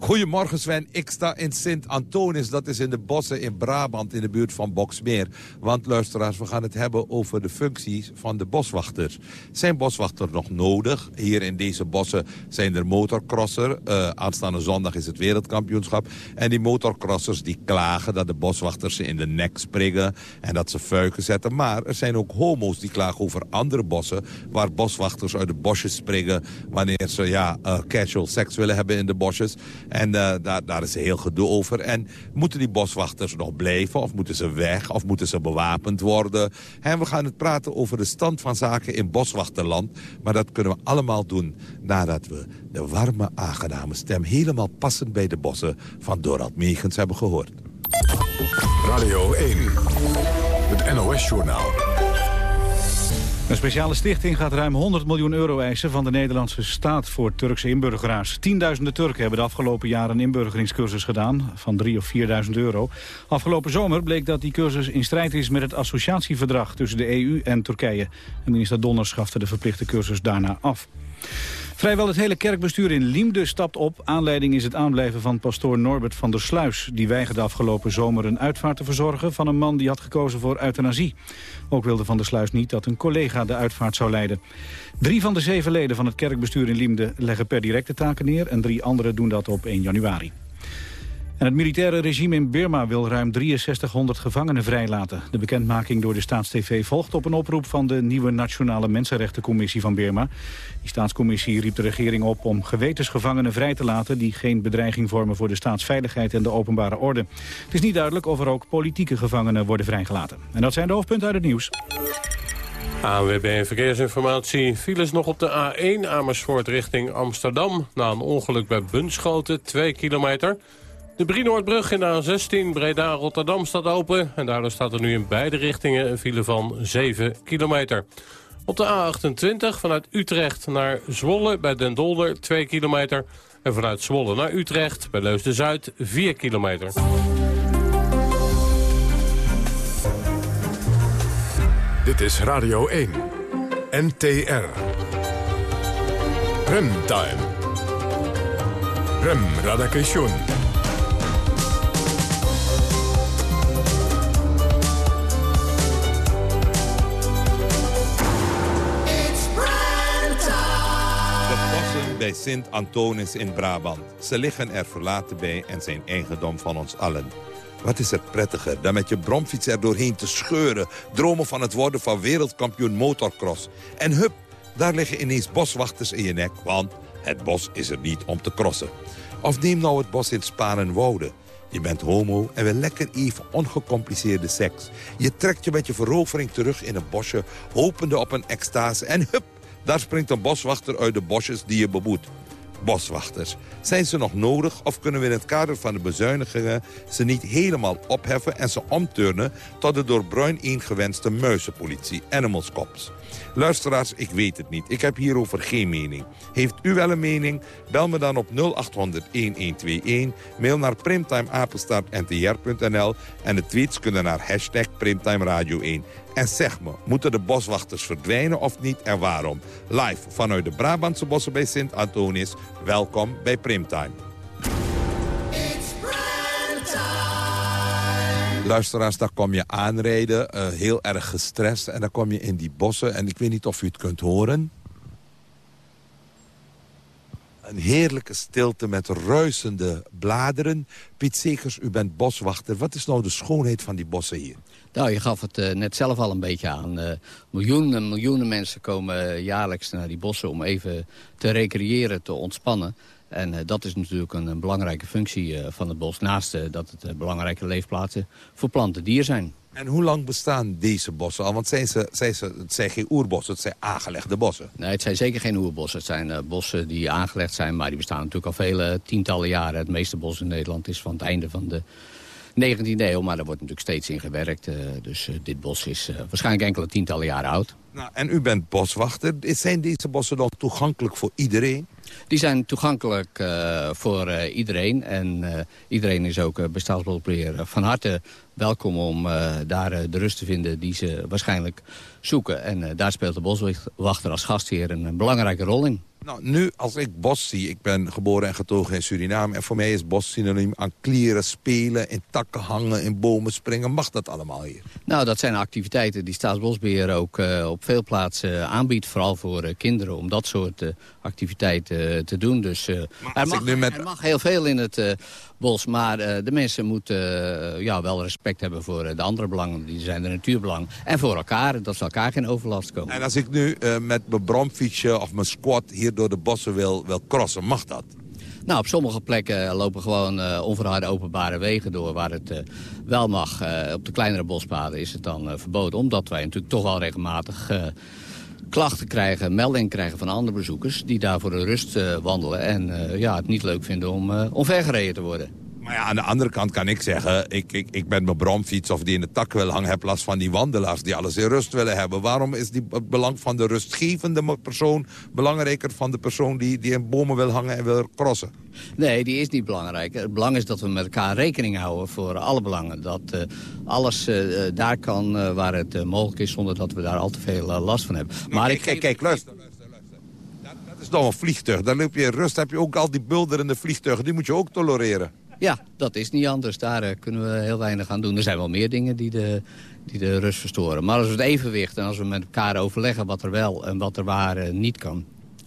Goedemorgen Sven, ik sta in Sint-Antonis, dat is in de bossen in Brabant in de buurt van Boksmeer. Want luisteraars, we gaan het hebben over de functies van de boswachters. Zijn boswachters nog nodig? Hier in deze bossen zijn er motorcrosser. Eh, aanstaande zondag is het wereldkampioenschap. En die motorcrossers die klagen dat de boswachters ze in de nek springen en dat ze fuiken zetten. Maar er zijn ook homo's die klagen over andere bossen waar boswachters uit de bosjes springen wanneer ze ja, eh, casual seks willen hebben in de bosjes. En eh, daar, is heel gedoe over. En moeten die boswachters nog blijven? Of moeten ze weg? Of moeten ze bewapend worden? En we gaan het praten over de stand van zaken in boswachterland. Maar dat kunnen we allemaal doen nadat we de warme, aangename stem... helemaal passend bij de bossen van Dorald Meegens hebben gehoord. Radio 1, het NOS-journaal. Een speciale stichting gaat ruim 100 miljoen euro eisen van de Nederlandse staat voor Turkse inburgeraars. Tienduizenden Turken hebben de afgelopen jaren een inburgeringscursus gedaan van 3 of 4.000 euro. Afgelopen zomer bleek dat die cursus in strijd is met het associatieverdrag tussen de EU en Turkije. En minister Donner schafte de verplichte cursus daarna af. Vrijwel het hele kerkbestuur in Liemde stapt op. Aanleiding is het aanblijven van pastoor Norbert van der Sluis. Die weigerde afgelopen zomer een uitvaart te verzorgen... van een man die had gekozen voor euthanasie. Ook wilde van der Sluis niet dat een collega de uitvaart zou leiden. Drie van de zeven leden van het kerkbestuur in Liemde leggen per direct de taken neer... en drie anderen doen dat op 1 januari. Het militaire regime in Birma wil ruim 6300 gevangenen vrijlaten. De bekendmaking door de Staatstv volgt op een oproep van de nieuwe Nationale Mensenrechtencommissie van Birma. Die staatscommissie riep de regering op om gewetensgevangenen vrij te laten... die geen bedreiging vormen voor de staatsveiligheid en de openbare orde. Het is niet duidelijk of er ook politieke gevangenen worden vrijgelaten. En dat zijn de hoofdpunten uit het nieuws. ANWB Verkeersinformatie. Files nog op de A1 Amersfoort richting Amsterdam. Na een ongeluk bij Bunschoten, 2 kilometer. De Brienoordbrug in de A16 Breda-Rotterdam staat open. En daardoor staat er nu in beide richtingen een file van 7 kilometer. Op de A28 vanuit Utrecht naar Zwolle bij Den Dolder 2 kilometer. En vanuit Zwolle naar Utrecht bij Leusden-Zuid 4 kilometer. Dit is Radio 1, NTR. Remtime. Rem Radakation. Bij Sint-Antonis in Brabant. Ze liggen er verlaten bij en zijn eigendom van ons allen. Wat is er prettiger dan met je bromfiets er doorheen te scheuren... dromen van het worden van wereldkampioen motocross. En hup, daar liggen ineens boswachters in je nek... want het bos is er niet om te crossen. Of neem nou het bos in Sparenwoude. Je bent homo en wil lekker even ongecompliceerde seks. Je trekt je met je verovering terug in een bosje... hopende op een extase en hup, daar springt een boswachter uit de bosjes die je beboet. Boswachters. Zijn ze nog nodig of kunnen we in het kader van de bezuinigingen... ze niet helemaal opheffen en ze omturnen... tot de door Bruin ingewenste muizenpolitie, Animals Cops? Luisteraars, ik weet het niet. Ik heb hierover geen mening. Heeft u wel een mening? Bel me dan op 0800-1121. Mail naar primtimeapenstaartntr.nl. En de tweets kunnen naar hashtag Primtime Radio 1. En zeg me, moeten de boswachters verdwijnen of niet en waarom? Live vanuit de Brabantse bossen bij Sint-Antonis. Welkom bij Primtime. Luisteraars, daar kom je aanrijden, eh, heel erg gestrest. En dan kom je in die bossen en ik weet niet of u het kunt horen. Een heerlijke stilte met ruisende bladeren. Piet Segers, u bent boswachter. Wat is nou de schoonheid van die bossen hier? Nou, je gaf het eh, net zelf al een beetje aan. Eh, miljoenen, miljoenen mensen komen eh, jaarlijks naar die bossen om even te recreëren, te ontspannen. En dat is natuurlijk een, een belangrijke functie van het bos. Naast dat het belangrijke leefplaatsen voor planten en dier zijn. En hoe lang bestaan deze bossen al? Want zijn ze, zijn ze, het zijn geen oerbossen, het zijn aangelegde bossen. Nee, het zijn zeker geen oerbossen. Het zijn bossen die aangelegd zijn, maar die bestaan natuurlijk al vele tientallen jaren. Het meeste bos in Nederland is van het einde van de 19e eeuw, maar daar wordt natuurlijk steeds in gewerkt. eh, dus eh, dit bos is eh, waarschijnlijk enkele tientallen jaren oud. Nou, en u bent boswachter. Zijn deze bossen dan toegankelijk voor iedereen? Die zijn toegankelijk eh, voor eh, iedereen. En eh, iedereen is ook uh, bij Staatsbosbeheer van harte welkom om daar de rust te vinden die ze waarschijnlijk zoeken. En daar speelt de boswachter als gastheer een, een belangrijke rol in. Nou, nu als ik bos zie, ik ben geboren en getogen in Suriname... en voor mij is bos synoniem aan klieren, spelen, in takken hangen, in bomen springen. Mag dat allemaal hier? Nou, dat zijn activiteiten die Staatsbosbeheer ook op veel plaatsen aanbiedt. Vooral voor kinderen, om dat soort eh, activiteiten eh, te doen. Dus eh, er, als mag, met- er mag heel veel in het eh, bos. Maar eh, de mensen moeten eh, ja, wel respect hebben voor eh, de andere belangen. Die zijn de natuurbelang. En voor elkaar, dat zal elkaar geen overlast komen. En als ik nu eh, met mijn bromfietsje of mijn squat hier door de bossen wil, wil crossen, mag dat? Nou, op sommige plekken lopen gewoon eh, onverharde openbare wegen door waar het eh, wel mag. Eh, op de kleinere bospaden is het dan eh, verboden. Omdat wij natuurlijk toch wel regelmatig eh, klachten krijgen, meldingen krijgen van andere bezoekers... die daar voor de rust eh, wandelen en eh, ja, het niet leuk vinden om uh, omvergereden te worden. Maar ja, aan de andere kant kan ik zeggen... ik, ik, ik ben mijn bromfiets of die in de tak wil hangen... heb last van die wandelaars die alles in rust willen hebben. Waarom is die, het belang van de rustgevende persoon... belangrijker van de persoon die, die in bomen wil hangen en wil crossen? Nee, die is niet belangrijk. Het belang is dat we met elkaar rekening houden voor alle belangen. Dat uh, alles uh, daar kan uh, waar het mogelijk is... zonder dat we daar al te veel last van hebben. Maar, maar kijk, kijk, kijk, luister. luister, luister. Dat, dat is nog een vliegtuig. Dan loop je in rust, heb je ook al die bulderende vliegtuigen. Die moet je ook tolereren. Ja, dat is niet anders. Daar uh, kunnen we heel weinig aan doen. Er zijn wel meer dingen die de, die de rust verstoren. Maar als we het evenwicht en als we met elkaar overleggen wat er wel en wat er waar uh, niet kan...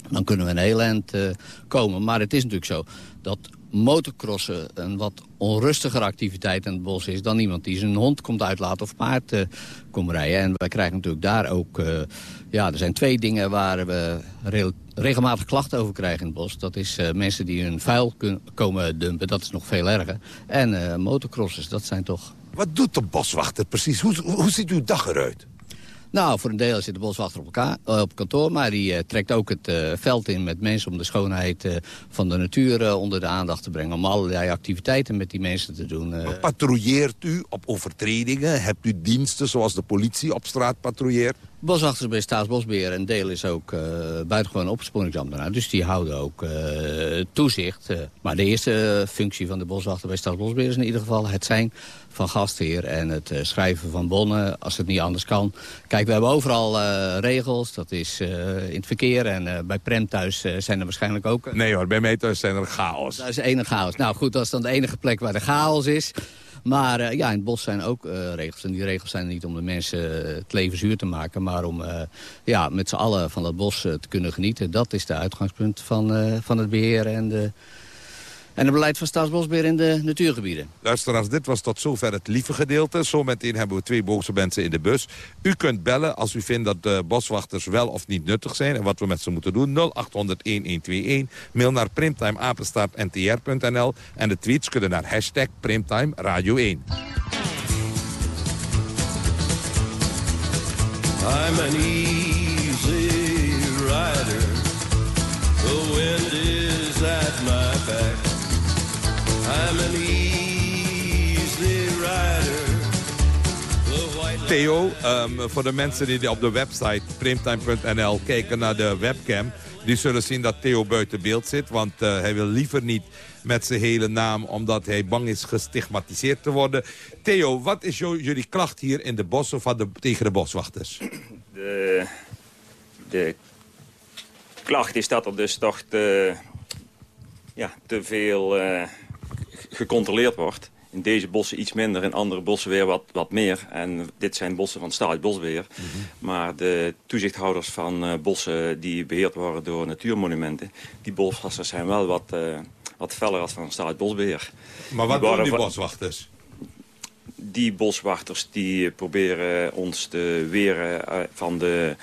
dan kunnen we een heel eind uh, komen. Maar het is natuurlijk zo dat motocrossen een wat onrustiger activiteit in het bos is... dan iemand die zijn hond komt uitlaten of paard komt rijden. En wij krijgen natuurlijk daar ook... ja, er zijn twee dingen waar we re regelmatig klachten over krijgen in het bos. Dat is uh, mensen die hun vuil komen dumpen, dat is nog veel erger. En motocrossers, dat zijn toch... Wat doet de boswachter precies? Hoe, hoe ziet uw dag eruit? Nou, voor een deel zit de boswachter op, elkaar, uh, op kantoor... maar die uh, trekt ook het uh, veld in met mensen... om de schoonheid van de natuur onder de aandacht te brengen. Om allerlei activiteiten met die mensen te doen. Patrouilleert u op overtredingen? Hebt u diensten zoals de politie op straat patrouilleert? Boswachters bij Staatsbosbeheer, een deel is ook uh, buitengewoon opsporingsambtenaar. Dus die houden ook uh, toezicht. Uh, maar de eerste functie van de boswachter bij Staatsbosbeheer is in ieder geval het zijn van gastheer en het schrijven van bonnen als het niet anders kan. Kijk, we hebben overal regels. Dat is in het verkeer en bij Prem thuis zijn er waarschijnlijk ook... Nee hoor, bij mij thuis zijn er chaos. Dat is enige chaos. Nou goed, dat is dan de enige plek waar de chaos is. Maar uh, ja, in het bos zijn ook uh, regels. En die regels zijn niet om de mensen uh, het leven zuur te maken... maar om ja, met z'n allen van dat bos te kunnen genieten. Dat is de uitgangspunt van, van het beheer en, de, en het beleid van Staatsbosbeheer in de natuurgebieden. Luisteraars, dit was tot zover het lieve gedeelte. Zometeen hebben we twee boze mensen in de bus. U kunt bellen als u vindt dat de boswachters wel of niet nuttig zijn... en wat we met ze moeten doen. 0800-1121. Mail naar primtimeapenstaartntr.nl. En de tweets kunnen naar hashtag Primtime Radio 1. I'm an easy rider. The wind is at my back. Theo, um, voor de mensen die op de website primtime.nl kijken naar de webcam... die zullen zien dat Theo buiten beeld zit. Want uh, hij wil liever niet met zijn hele naam... omdat hij bang is gestigmatiseerd te worden. Theo, wat is jullie klacht hier in de bossen van de, tegen de boswachters? De, de klacht is dat er dus toch te, ja, te veel uh, gecontroleerd wordt. in deze bossen iets minder, in andere bossen weer wat, wat meer. En dit zijn bossen van Staatsbosbeheer. Maar de toezichthouders van eh, bossen die beheerd worden door natuurmonumenten... die boswachters zijn wel wat, eh, wat feller als van Staatsbosbeheer. Maar wat Die doen die boswachters? Die boswachters die proberen ons te weren eh, van de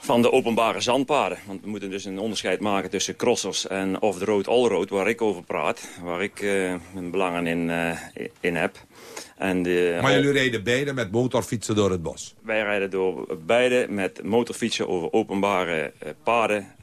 van de openbare zandpaden. Want we moeten dus een onderscheid maken tussen crossers en off-the-road, all-road, waar ik over praat. Waar ik eh, mijn belangen in, eh, in heb. En de, Maar jullie reden beide met motorfietsen door het bos. Wij rijden door beide met motorfietsen over openbare eh, paden,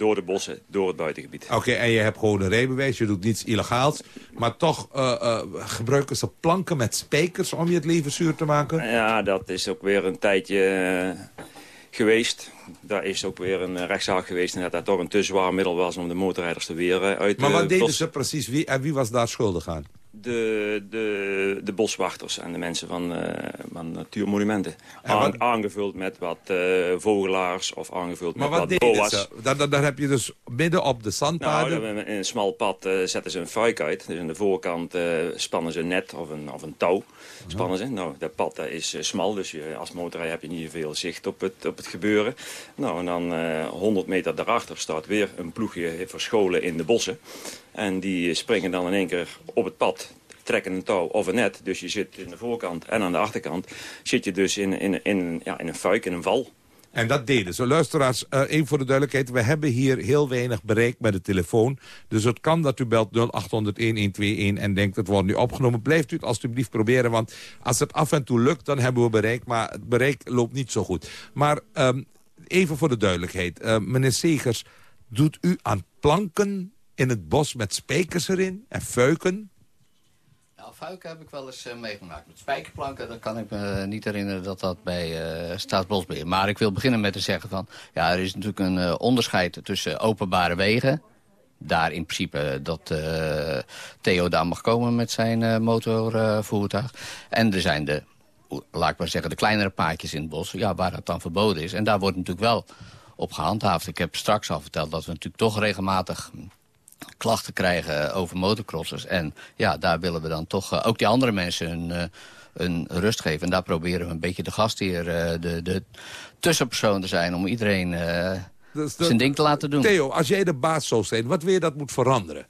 door de bossen, door het buitengebied. Oké, en je hebt gewoon een rijbewijs, je doet niets illegaals. Maar toch eh, eh, gebruiken ze planken met spijkers om je het leven zuur te maken? Ja, dat is ook weer een tijdje eh, geweest. Daar is ook weer een eh, rechtszaak geweest en dat dat toch een te zwaar middel was om de motorrijders te weren uit Maar de wat deden ze precies? Wie, en wie was daar schuldig aan? De, de, de boswachters en de mensen van, eh, van natuurmonumenten. Wat- aangevuld met wat eh, vogelaars of aangevuld Maar met wat wat boa's. ze? Daar, heb je dus midden op de Nou, zandpaden... dan- in een smal pad eh, zetten ze een fuik uit. Dus aan de voorkant spannen ze een net of een, of een touw. Spannen ze. Nou, dat pad dat is smal, dus je, als motorrijder heb je niet veel zicht op het, op het gebeuren. Nou, en dan eh 100 meter daarachter staat weer een ploegje verscholen in de bossen. En die springen dan in één keer op het pad trekken een touw of een net. Dus je zit in de voorkant en aan de achterkant zit je dus in, in, in, ja, in een fuik, in een val. En dat deden ze. Luisteraars, eh één voor de duidelijkheid. We hebben hier heel weinig bereik met de telefoon. Dus het kan dat u belt 0800-1121 en denkt het wordt nu opgenomen. Blijft u het alstublieft proberen, want als het af en toe lukt... dan hebben we bereik, maar het bereik loopt niet zo goed. Maar ehm, even voor de duidelijkheid. Eh, meneer Segers, doet u aan planken in het bos met spijkers erin en fuiken? Nou, heb ik wel eens eh, meegemaakt. Met spijkerplanken, dan kan ik me niet herinneren dat dat bij eh Staatsbosbeheer. Maar ik wil beginnen met te zeggen van... ja, er is natuurlijk een eh, onderscheid tussen openbare wegen... Daar in principe dat Theo daar mag komen met zijn motorvoertuig. en er zijn de, laat ik maar zeggen, de kleinere paadjes in het bos... Ja, waar dat dan verboden is. En daar wordt natuurlijk wel op gehandhaafd. Ik heb straks al verteld dat we natuurlijk toch regelmatig klachten krijgen over motocrossers. En ja, daar willen we dan toch eh, ook die andere mensen een, eh, een rust geven. En daar proberen we een beetje de gastheer, eh, de, de tussenpersoon te zijn... om iedereen Dus dat- zijn ding te laten doen. Theo, als jij de baas zou zijn, wat wil je dat moet veranderen?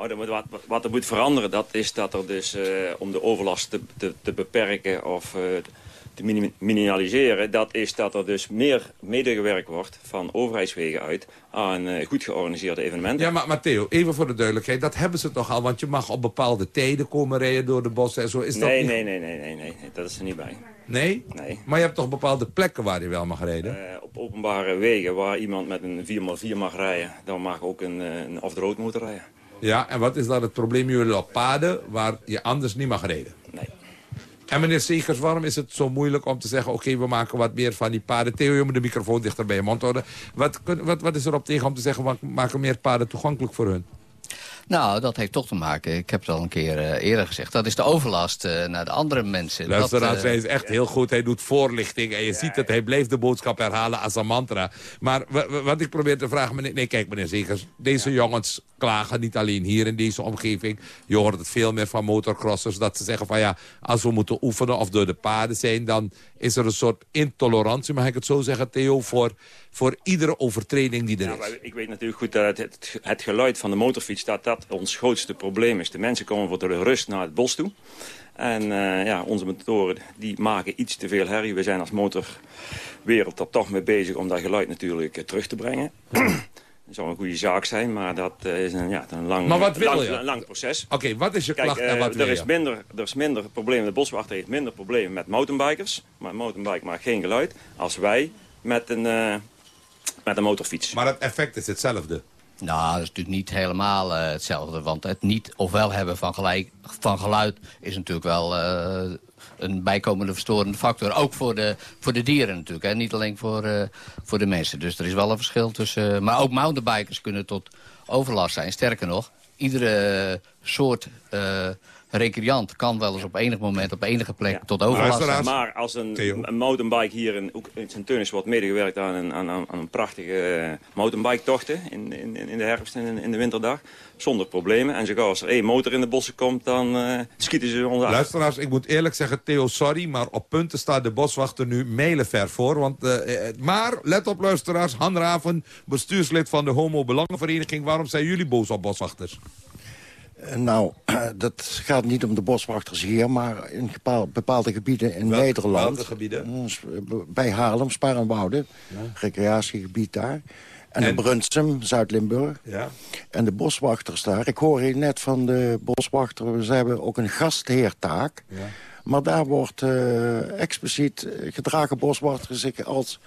Nou, moet wat, wat er moet veranderen, dat is dat er dus eh, om de overlast te, te, te beperken of eh, te mini- minimaliseren, dat is dat er dus meer medegewerkt wordt van overheidswegen uit aan eh, goed georganiseerde evenementen. Ja, maar, maar Theo, even voor de duidelijkheid. Dat hebben ze toch al, want je mag op bepaalde tijden komen rijden door de bossen en zo. Is dat nee, niet... nee, nee, nee, nee, nee, nee, dat is er niet bij. Nee? Nee. Maar je hebt toch bepaalde plekken waar je wel mag rijden? Eh, op openbare wegen waar iemand met een 4x4 mag rijden, dan mag ook een, eh, een off-the-road moeten rijden. Ja, en wat is dan het probleem? Jullie op paden waar je anders niet mag rijden? Nee. En meneer Segers, waarom is het zo moeilijk om te zeggen... oké, we maken wat meer van die paden. Theo, je moet de microfoon dichter bij je mond houden. Wat, wat, wat is er op tegen om te zeggen... we maken meer paden toegankelijk voor hun? Nou, dat heeft toch te maken, ik heb het al een keer eh, eerder gezegd... dat is de overlast eh, naar de andere mensen. Luisteraars, dat, eh, hij is echt heel goed. Hij doet voorlichting en je ziet het. Hij blijft de boodschap herhalen als een mantra. Maar wa- wa- wat ik probeer te vragen... Meneer, nee, kijk meneer Zegers. Deze jongens klagen niet alleen hier in deze omgeving. Je hoort het veel meer van motocrossers. Dat ze zeggen van ja, als we moeten oefenen of door de paden zijn... dan is er een soort intolerantie, mag ik het zo zeggen, Theo... voor, voor iedere overtreding die er Ja, is. ik weet natuurlijk goed dat het, het, het geluid van de motorfiets... dat dat ons grootste probleem is. De mensen komen voor de rust naar het bos toe. En eh, ja, onze motoren die maken iets te veel herrie. We zijn als motorwereld er toch mee bezig om dat geluid natuurlijk eh, terug te brengen. Zou een goede zaak zijn, maar dat eh, is een, ja, een lang, Maar wat wil lang, je? een lang proces. Oké, wat is je Kijk, klacht en eh, wat wil er, is je? minder, er is minder problemen. De boswachter heeft minder problemen met mountainbikers. Maar een mountainbike maakt geen geluid als wij met een, eh, met een motorfiets. Maar het effect is hetzelfde. Nou, dat is natuurlijk niet helemaal hetzelfde. Want het niet of wel hebben van, gelijk, van geluid is natuurlijk wel eh, een bijkomende verstorende factor. Ook voor de, voor de dieren natuurlijk. Hè. Niet alleen voor, eh, voor de mensen. Dus er is wel een verschil tussen... maar ook mountainbikers kunnen tot overlast zijn. Sterker nog, iedere soort eh, recreant kan wel eens op enig moment, op enige plek tot overlast zijn. Maar als een, een mountainbike hier in, in Sint-Tunis wordt medegewerkt aan een, aan, aan een prachtige eh, mountainbike-tochten in, in, in de herfst en in, in de winterdag, zonder problemen. En zo gauw als er één motor in de bossen komt, dan eh, schieten ze onder. Luisteraars, ik moet eerlijk zeggen, Theo, sorry... maar op punten staat de boswachter nu mijlenver voor. Want, eh, eh, maar, let op luisteraars, Han Raven, bestuurslid van de Homo Belangenvereniging... waarom zijn jullie boos op boswachters? Eh, Nou, dat gaat niet om de boswachters hier, maar in bepaalde gebieden in Welke- Nederland. welke gebieden? Mm, b- Bij Haarlem, Sparenwoude, recreatiegebied daar. En, Brunsum, Zuid-Limburg. Ja. En de boswachters daar. Ik hoor hier net van de boswachter, ze hebben ook een gastheertaak. Ja. Maar daar wordt eh, expliciet eh, gedragen boswachters zich als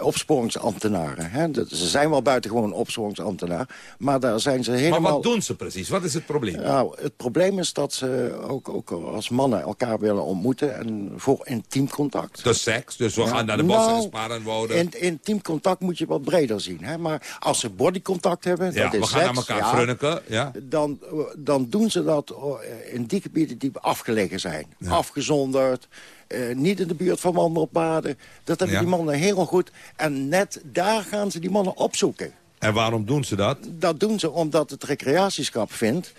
opsporingsambtenaren. Hè? Ze zijn wel buitengewoon opsporingsambtenaar, maar daar zijn ze helemaal... Maar wat doen ze precies? Wat is het probleem? Nou, het probleem is dat ze ook, ook als mannen elkaar willen ontmoeten... en voor intiem contact. De seks, dus we Ja, gaan naar de bossen nou, en sparen wonen. In, intiem contact moet je wat breder zien. Hè? Maar als ze bodycontact hebben, Ja, dat is we gaan seks, naar elkaar ja, frunniken, ja. Dan, dan doen ze dat eh, in die gebieden die afgelegen zijn. Afgezonderd, eh, niet in de buurt van wandelpaden. Dat hebben Ja. die mannen heel goed. En net daar gaan ze die mannen opzoeken. En waarom doen ze dat? Dat doen ze omdat het recreatieschap vindt...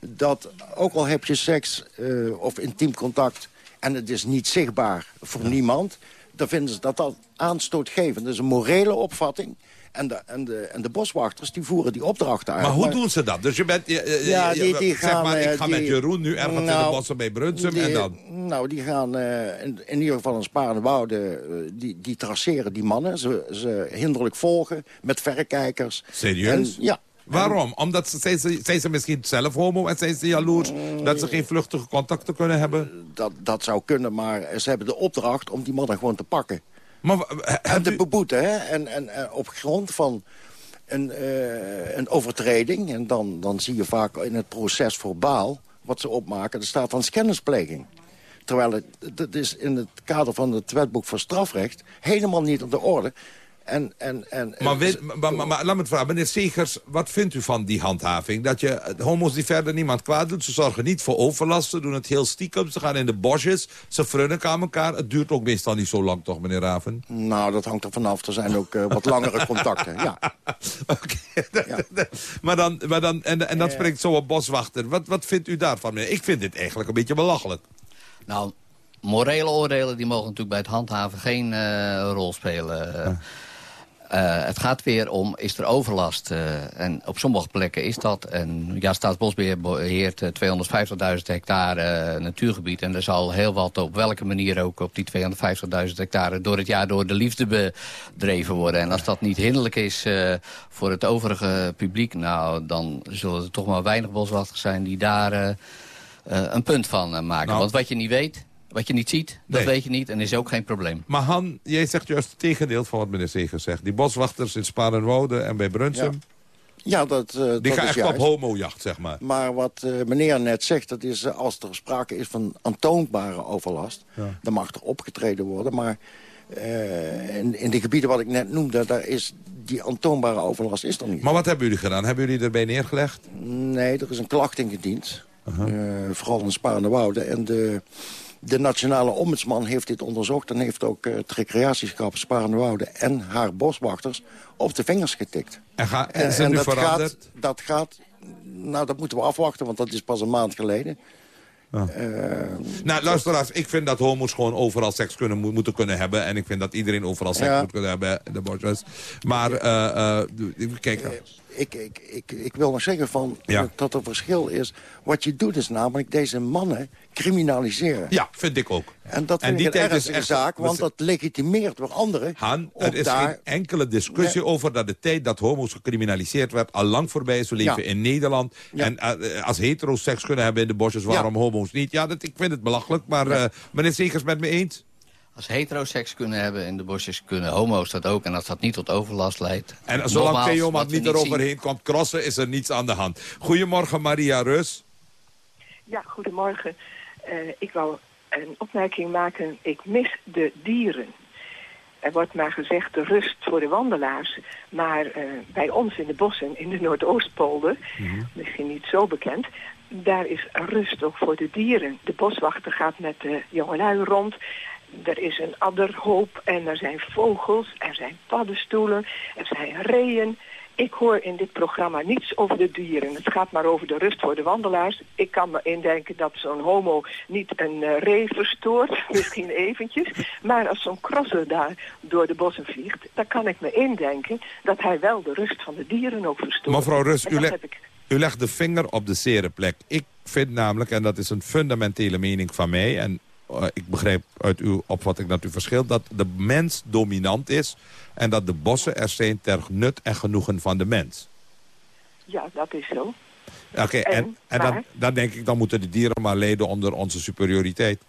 dat ook al heb je seks eh, of intiem contact... en het is niet zichtbaar voor niemand... dan vinden ze dat dat aanstootgevend. Dat is een morele opvatting. En de, en, de, en de boswachters die voeren die opdrachten uit. Maar hoe doen ze dat? Dus je bent... je- je- Ja, je- die, die zeg gaan... maar, ik eh, ga die- met Jeroen nu ergens in de Nou, bossen bij Brunsum en dan... Nou, die gaan eh, in, in ieder geval in Sparenwoude... eh, die, die traceren die mannen. Ze, ze hinderlijk volgen met verrekijkers. Serieus? En, ja. Waarom? Omdat ze, zijn, ze, zijn ze misschien zelf homo en zijn ze jaloers dat ze geen vluchtige contacten kunnen hebben? Dat, dat zou kunnen, maar ze hebben de opdracht om die mannen gewoon te pakken. Maar, en te beboeten, hè? En, en, en op grond van een, eh, een overtreding... en dan, dan zie je vaak in het proces verbaal wat ze opmaken... er staat dan schennispleging. Terwijl het, dat is in het kader van het wetboek voor strafrecht... helemaal niet op de orde. En, en, en, Maar, weet- maar, maar, maar laat me het vragen, meneer Segers, wat vindt u van die handhaving? Dat je eh, homo's die verder niemand kwaad doet, ze zorgen niet voor overlast, ze doen het heel stiekem, ze gaan in de bosjes, ze frunniken aan elkaar. Het duurt ook meestal niet zo lang toch, meneer Raven? Nou, dat hangt er vanaf. Er zijn ook eh, wat langere contacten, ja. Maar dan, maar dan, en, en dat Eh. spreekt zo op boswachter. Wat, wat vindt u daarvan? meneer? Ik vind dit eigenlijk een beetje belachelijk. Nou, morele oordelen die mogen natuurlijk bij het handhaven geen eh, rol spelen. Eh, eh, het gaat weer om, is er overlast? Eh, en op sommige plekken is dat. En ja, Staatsbosbeheer beheert eh, 250.000 hectare eh, natuurgebied. En er zal heel wat op welke manier ook op die 250.000 hectare... door het jaar door de liefde bedreven worden. En als dat niet hinderlijk is voor het overige publiek... nou, dan zullen er toch maar weinig boswachters zijn die daar... een punt van maken. Nou. Want wat je niet weet, wat je niet ziet, dat Nee. weet je niet en is ook geen probleem. Maar Han, jij zegt juist het tegendeel van wat meneer Segers zegt. Die boswachters in Sparenwoude en bij Brunsum, Ja, dat, eh, die dat gaan is echt juist. op homojacht, zeg maar. Maar wat eh, meneer net zegt, dat is eh, als er sprake is van aantoonbare overlast... Ja. dan mag er opgetreden worden. Maar eh, in, in de gebieden wat ik net noemde, daar is die aantoonbare overlast is er niet. Maar wat hebben jullie gedaan? Hebben jullie erbij neergelegd? Nee, er is een klacht ingediend. Eh, vooral in Spaarne-Woude. En de, de nationale ombudsman heeft dit onderzocht... en heeft ook eh, het recreatieschap Spaarne-Woude en haar boswachters op de vingers getikt. En, ga, En, nu dat, gaat, dat gaat... Nou, dat moeten we afwachten, want dat is pas een maand geleden. Eh, Nou, luisteraars, ik vind dat homo's gewoon overal seks kunnen, mo- moeten kunnen hebben. En ik vind dat iedereen overal seks Ja. moet kunnen hebben de. Maar, eh, eh, kijk... ik, ik, ik, ik wil nog zeggen van, Ja. dat er verschil is. Wat je doet is namelijk deze mannen criminaliseren. Ja, vind ik ook. En dat En vind die ik een ernstige zaak, want dat legitimeert weer anderen. Han, er is daar- geen enkele discussie over dat de tijd dat homo's gecriminaliseerd werd al lang voorbij is. We leven Ja. in Nederland. Ja. En eh, als hetero's seks kunnen hebben in de bosjes, waarom homo's niet? Ja, dat, ik vind het belachelijk. Maar eh, meneer Segers met me eens? Als heteroseks kunnen hebben in de bosjes, kunnen homo's dat ook. En als dat niet tot overlast leidt. En zolang nogmaals, Theo niet zien- eroverheen komt crossen, is er niets aan de hand. Goedemorgen, Maria Rus. Ja, goedemorgen. Eh, ik wou een opmerking maken. Ik mis de dieren. Er wordt maar gezegd de rust voor de wandelaars. Maar eh, bij ons in de bossen, in de Noordoostpolder, misschien niet zo bekend... daar is rust ook voor de dieren. De boswachter gaat met de jongelui rond. Er is een adderhoop en er zijn vogels, er zijn paddenstoelen, er zijn reeën. Ik hoor in dit programma niets over de dieren. Het gaat maar over de rust voor de wandelaars. Ik kan me indenken dat zo'n homo niet een eh, ree verstoort, misschien eventjes. Maar als zo'n crosser daar door de bossen vliegt, dan kan ik me indenken dat hij wel de rust van de dieren ook verstoort. Mevrouw Rus, u, le- ik u legt de vinger op de zere plek. Ik vind namelijk, en dat is een fundamentele mening van mij... en ik begrijp uit uw opvatting dat u verschilt... dat de mens dominant is en dat de bossen er zijn ter nut en genoegen van de mens. Ja, dat is zo. Oké, en, En, en dan, maar? dan denk ik, dan moeten de dieren maar lijden onder onze superioriteit.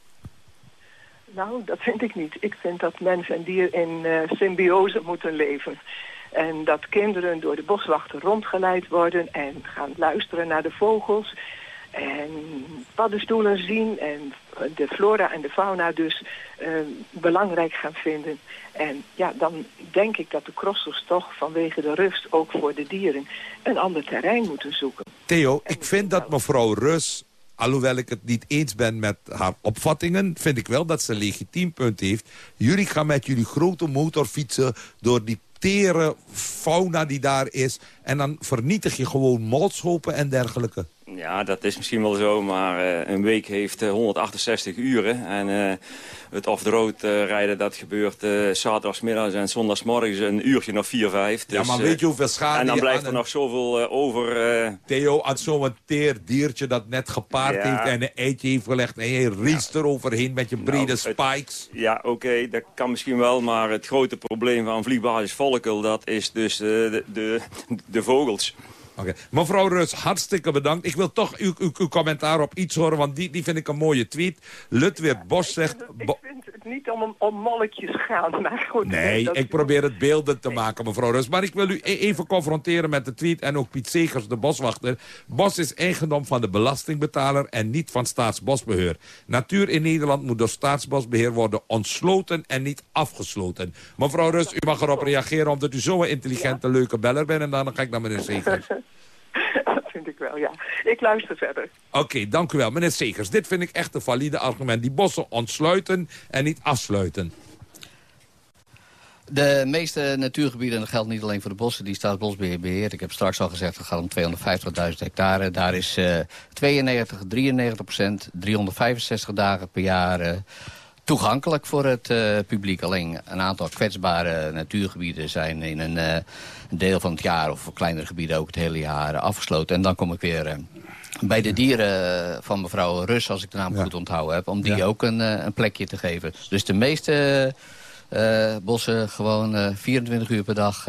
Nou, dat vind ik niet. Ik vind dat mens en dier in eh, symbiose moeten leven. En dat kinderen door de boswachter rondgeleid worden en gaan luisteren naar de vogels. En paddenstoelen zien en de flora en de fauna dus eh, belangrijk gaan vinden. En ja, dan denk ik dat de crossers toch vanwege de rust ook voor de dieren een ander terrein moeten zoeken. Theo, ik vind dat mevrouw Rus, alhoewel ik het niet eens ben met haar opvattingen... vind ik wel dat ze een legitiem punt heeft. Jullie gaan met jullie grote motorfietsen door die tere fauna die daar is... en dan vernietig je gewoon molshopen en dergelijke. Ja, dat is misschien wel zo, maar eh, een week heeft eh, 168 uren. En eh, het off-the-road eh, rijden, dat gebeurt eh zaterdagsmiddags en zondagsmorgens een uurtje of 4, 5. ja, maar weet je hoeveel schade En dan blijft aan er een- nog zoveel eh, over... eh, Theo had zo'n teer diertje dat net gepaard Ja. heeft... en een eitje heeft gelegd en je riest eroverheen met je brede Nou, het- spikes. Ja, oké, dat kan misschien wel, maar het grote probleem van vliegbasis Volkel... dat is dus eh, de, de, de vogels. Oké. Mevrouw Rus, hartstikke bedankt. Ik wil toch uw, uw, uw commentaar op iets horen, want die, die vind ik een mooie tweet. Ludwig Bos zegt... Bo- Ik vind het niet om, om molletjes gaan, maar goed. Nee, ik probeer het beeldend te maken, mevrouw Rus. Maar ik wil u e- even confronteren met de tweet en ook Piet Segers, de boswachter. Bos is eigendom van de belastingbetaler en niet van staatsbosbeheer. Natuur in Nederland moet door staatsbosbeheer worden ontsloten en niet afgesloten. Mevrouw Rus, u mag erop reageren omdat u zo'n intelligente, leuke beller bent. En dan ga ik naar meneer Segers. vind ik wel, ja. Ik luister verder. Oké, dank u wel. Meneer Segers, dit vind ik echt een valide argument. Die bossen ontsluiten en niet afsluiten. De meeste natuurgebieden, en dat geldt niet alleen voor de bossen, die Staatsbosbeheer beheert. Ik heb straks al gezegd, het gaat om 250.000 hectare. Daar is eh 92, 93 procent, 365 dagen per jaar eh, toegankelijk voor het eh, publiek. Alleen een aantal kwetsbare natuurgebieden zijn in een, eh, deel van het jaar... of voor kleinere gebieden ook het hele jaar afgesloten. En dan kom ik weer... eh, bij de dieren van mevrouw Rus, als ik de naam goed onthouden heb... om die Ja. ook een, een plekje te geven. Dus de meeste bossen gewoon eh, 24 uur per dag...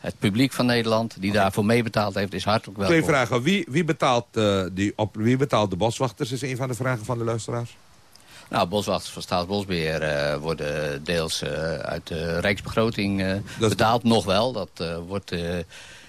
het publiek van Nederland, die daarvoor meebetaald heeft, is hartelijk welkom. Twee vragen. Wie, wie, betaalt, die op, wie betaalt de boswachters, is een van de vragen van de luisteraars. Nou, boswachters van Staatsbosbeheer eh, worden deels eh, uit de Rijksbegroting eh, betaald. Nog wel, dat wordt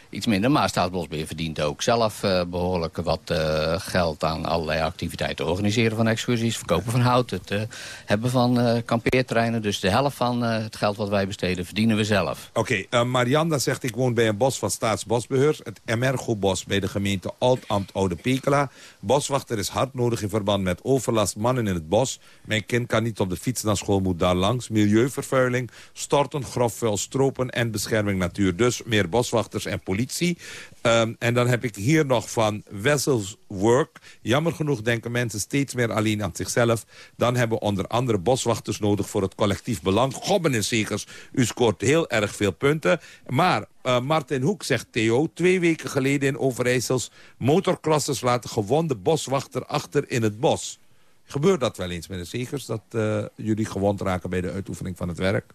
iets minder. Maar Staatsbosbeheer verdient ook zelf eh, behoorlijk wat eh, geld aan allerlei activiteiten. Organiseren van excursies, verkopen van hout, het eh, hebben van kampeerterreinen. Dus de helft van het geld wat wij besteden verdienen we zelf. Oké, eh, Marianda zegt ik woon bij een bos van Staatsbosbeheer. Het Emergo-bos bij de gemeente Oud-Ambt Oude Pekela. Boswachter is hard nodig in verband met overlast mannen in het bos. Mijn kind kan niet op de fiets naar school, moet daar langs. Milieuvervuiling, storten, grof vuil, stropen en bescherming natuur. Dus meer boswachters en politie. Ehm, en dan heb ik hier nog van Wessels Work. Jammer genoeg denken mensen steeds meer alleen aan zichzelf. Dan hebben we onder andere boswachters nodig voor het collectief belang. Gobben en Segers, u scoort heel erg veel punten. Maar eh, Martin Hoek zegt Theo, twee weken geleden in Overijssels... motocrossers laten gewonde boswachter achter in het bos. Gebeurt dat wel eens, meneer Segers, dat eh, jullie gewond raken bij de uitoefening van het werk?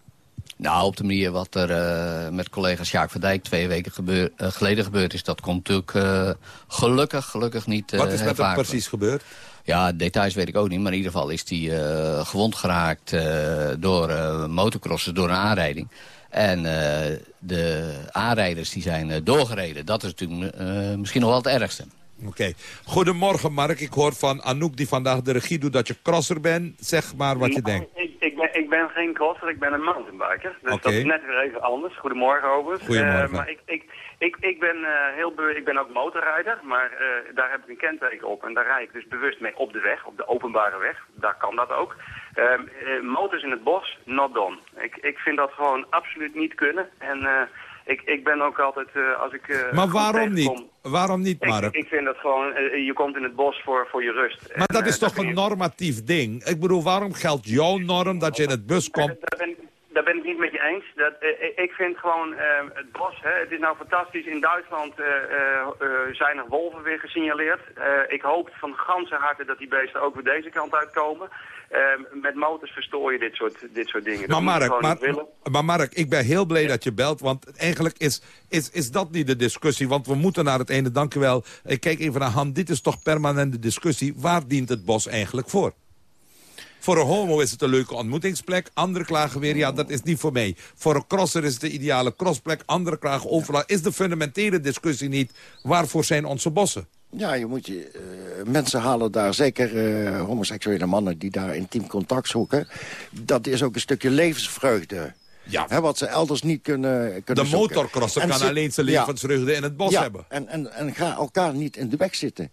Nou, op de manier wat er eh, met collega Sjaak van Dijk twee weken gebeur, eh, geleden gebeurd is... dat komt natuurlijk eh, gelukkig, gelukkig niet uh, Wat is met hem precies gebeurd? Ja, details weet ik ook niet. Maar in ieder geval is hij eh, gewond geraakt uh, door uh, motocrossers, door een aanrijding. En uh, de aanrijders die zijn doorgereden. Dat is natuurlijk misschien nog wel het ergste. Oké. Okay. Goedemorgen Mark. Ik hoor van Anouk die vandaag de regie doet dat je crosser bent. Zeg maar wat je denkt. Ben, geen crosser, ik ben een mountainbiker. Dus dat is net weer even anders. Goedemorgen overigens. Goedemorgen. Eh, maar ik, ik, ik, ik, ben, eh, heel ik ben ook motorrijder, maar eh, daar heb ik een kenteken op. En daar rijd ik dus bewust mee op de weg, op de openbare weg. Daar kan dat ook. Ehm, eh, motors in het bos, not done. Ik, ik vind dat gewoon absoluut niet kunnen. En eh, ik, ik ben ook altijd, eh, als ik... eh, Maar waarom niet? Waarom niet, Ik, Mark? ik vind dat gewoon, eh, je komt in het bos voor, voor je rust. Maar En, dat is toch een ik- normatief ding? Ik bedoel, waarom geldt jouw norm dat je in het bus komt? Daar ben, ik- daar ben ik niet met je eens. Dat, eh, ik- ik vind gewoon eh, het bos, hè, het is nou fantastisch. In Duitsland eh, eh, eh, zijn er wolven weer gesignaleerd. Eh, ik hoop van ganse harte dat die beesten ook weer deze kant uitkomen. Eh, met motors verstoor je dit soort, dit soort dingen. Maar Mark, maar, maar Mark, ik ben heel blij dat je belt, want eigenlijk is, is, is dat niet de discussie. Want we moeten naar het einde, dank u wel. Ik kijk even naar Han, dit is toch permanente discussie. Waar dient het bos eigenlijk voor? Voor een homo is het een leuke ontmoetingsplek. Anderen klagen weer, ja, dat is niet voor mij. Voor een crosser is het de ideale crossplek. Anderen klagen overal. Is de fundamentele discussie niet, waarvoor zijn onze bossen? Ja, je moet je, eh, mensen halen daar, zeker eh, homoseksuele mannen... die daar intiem contact zoeken. Dat is ook een stukje levensvreugde. Ja. Hè, wat ze elders niet kunnen, kunnen De zoeken. motorcrosser En kan ze- alleen zijn ja. levensvreugde in het bos ja, hebben. En, en, en ga elkaar niet in de weg zitten.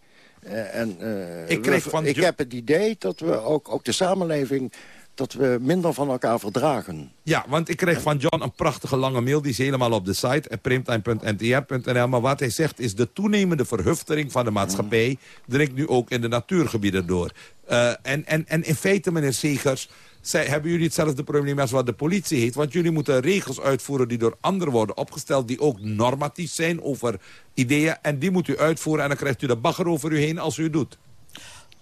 Eh, en, eh, Ik kreeg we- van ik heb het idee dat we ook, ook de samenleving... dat we minder van elkaar verdragen. Ja, want ik kreeg van John een prachtige lange mail. Die is helemaal op de site, eh, primtime.ntr.nl. Maar wat hij zegt is de toenemende verhuftering van de maatschappij... dringt nu ook in de natuurgebieden door. En, en, en in feite, meneer Segers... Zij, hebben jullie hetzelfde probleem als wat de politie heeft? Want jullie moeten regels uitvoeren die door anderen worden opgesteld... die ook normatief zijn over ideeën. En die moet u uitvoeren en dan krijgt u de bagger over u heen als u het doet.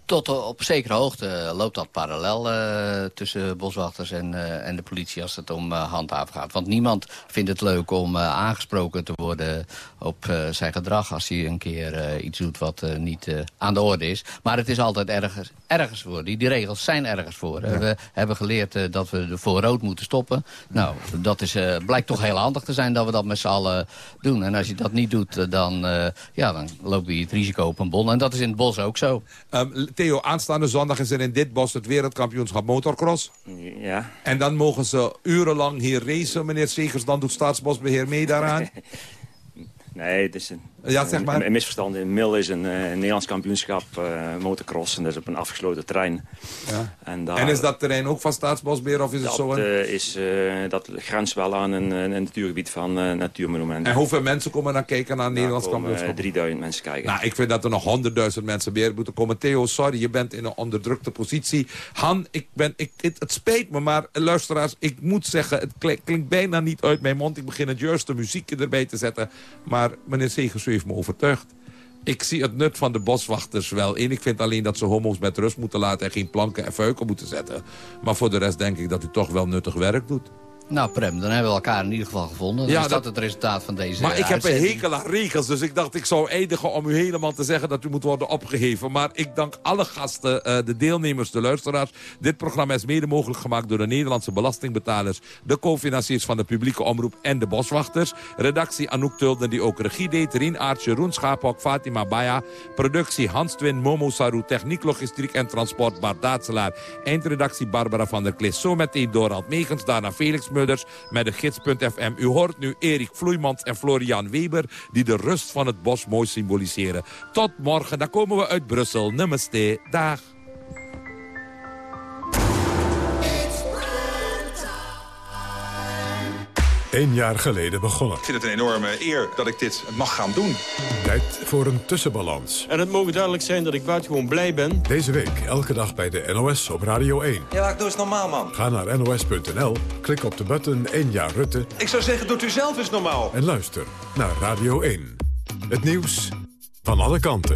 Tot op zekere hoogte loopt dat parallel eh, tussen boswachters en, eh, en de politie als het om eh, handhaven gaat. Want niemand vindt het leuk om aangesproken te worden op zijn gedrag als hij een keer iets doet wat niet aan de orde is. Maar het is altijd ergens, ergens voor. Die, die regels zijn ergens voor. We hebben geleerd dat we voor rood moeten stoppen. Nou, dat is, blijkt toch heel handig te zijn dat we dat met z'n allen doen. En als je dat niet doet, dan, ja, dan loop je het risico op een bon. En dat is in het bos ook zo. Ehm, Theo, aanstaande zondag is er in dit bos het wereldkampioenschap motocross. Ja. En dan mogen ze urenlang hier racen, meneer Segers. Dan doet Staatsbosbeheer mee daaraan. Nee, het is een, Ja, zeg maar. een, een misverstand. In Mil is een, eh, Nederlands kampioenschap eh, motocross. En dat is op een afgesloten terrein. Ja. En, daar, En is dat terrein ook van Staatsbosbeheer of is het dat, zo? Een... eh, is, dat grenst wel aan een, een natuurgebied van eh Natuurmonument. En hoeveel mensen komen dan kijken naar het Nederlands komen, kampioenschap? 3000 mensen kijken. Nou, ik vind dat er nog honderdduizend mensen meer moeten komen. Theo, sorry, je bent in een onderdrukte positie. Han, ik ben, ik, het, het spijt me, maar luisteraars, ik moet zeggen... het klink- klinkt bijna niet uit mijn mond. Ik begin het juiste muziekje erbij te zetten. Maar meneer Segers, heeft me overtuigd. Ik zie het nut van de boswachters wel in. Ik vind alleen dat ze homo's met rust moeten laten... en geen planken en vuiken moeten zetten. Maar voor de rest denk ik dat u toch wel nuttig werk doet. Nou, Prem, dan hebben we elkaar in ieder geval gevonden. Dan Ja, is dat, dat- het resultaat van deze Maar ik heb een hekel aan regels, dus ik dacht ik zou eindigen om u helemaal te zeggen dat u moet worden opgeheven. Maar ik dank alle gasten, eh, de deelnemers, de luisteraars. Dit programma is mede mogelijk gemaakt door de Nederlandse belastingbetalers, de co-financiers van de publieke omroep en de boswachters. Redactie Anouk Tulden die ook regie deed, Rien Aartje, Roen Schaaphok, Fatima Baya. Productie Hans Twin, Momo Saru, techniek, logistiek en transport Bart Daatselaar. Eindredactie Barbara van der Klis. Zometeen Dorald Megens, daarna Felix Met de gids.fm. U hoort nu Erik Vloeimans en Florian Weber... die de rust van het bos mooi symboliseren. Tot morgen, dan komen we uit Brussel. Namaste, dag. Eén jaar geleden begonnen. Ik vind het een enorme eer dat ik dit mag gaan doen. Tijd voor een tussenbalans. En het mogen duidelijk zijn dat ik buitengewoon blij ben. Deze week elke dag bij de NOS op Radio 1. Ja, doe eens normaal, man. Ga naar nos.nl, klik op de button 1 jaar Rutte... Ik zou zeggen, doet u zelf eens normaal. en luister naar Radio 1. Het nieuws van alle kanten.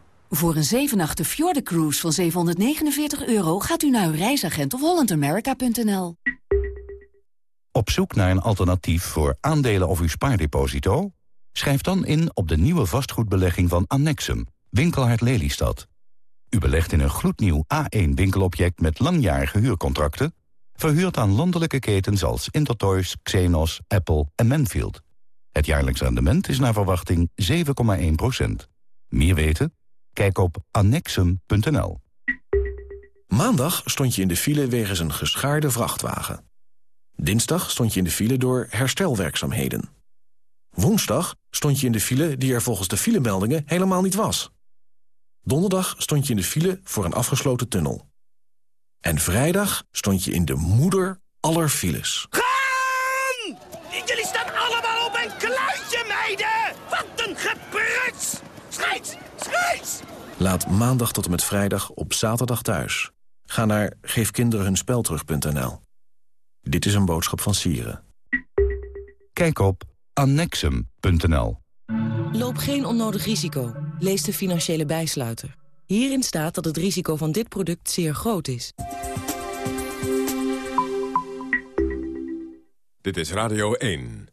Voor een 7 nachten Cruise van 749 euro gaat u naar uw reisagent of hollandamerica.nl. Op zoek naar een alternatief voor aandelen of uw spaardeposito? Schrijf dan in op de nieuwe vastgoedbelegging van Annexum, Winkelhard Lelystad. U belegt in een gloednieuw A1-winkelobject met langjarige huurcontracten... verhuurd aan landelijke ketens als Intertoys, Xenos, Apple en Manfield. Het jaarlijks rendement is naar verwachting 7,1% Meer weten? Kijk op annexum.nl. Maandag stond je in de file wegens een geschaarde vrachtwagen. Dinsdag stond je in de file door herstelwerkzaamheden. Woensdag stond je in de file die er volgens de filemeldingen helemaal niet was. Donderdag stond je in de file voor een afgesloten tunnel. En vrijdag stond je in de moeder aller files. Gaan! Jullie staan allemaal op een kluitje, meiden! Wat een gepruts! Scheids! Laat maandag tot en met vrijdag op zaterdag thuis. Ga naar geefkinderenhunspelterug.nl. Dit is een boodschap van Sieren. Kijk op annexum.nl. Loop geen onnodig risico. Lees de financiële bijsluiter. Hierin staat dat het risico van dit product zeer groot is. Dit is Radio 1.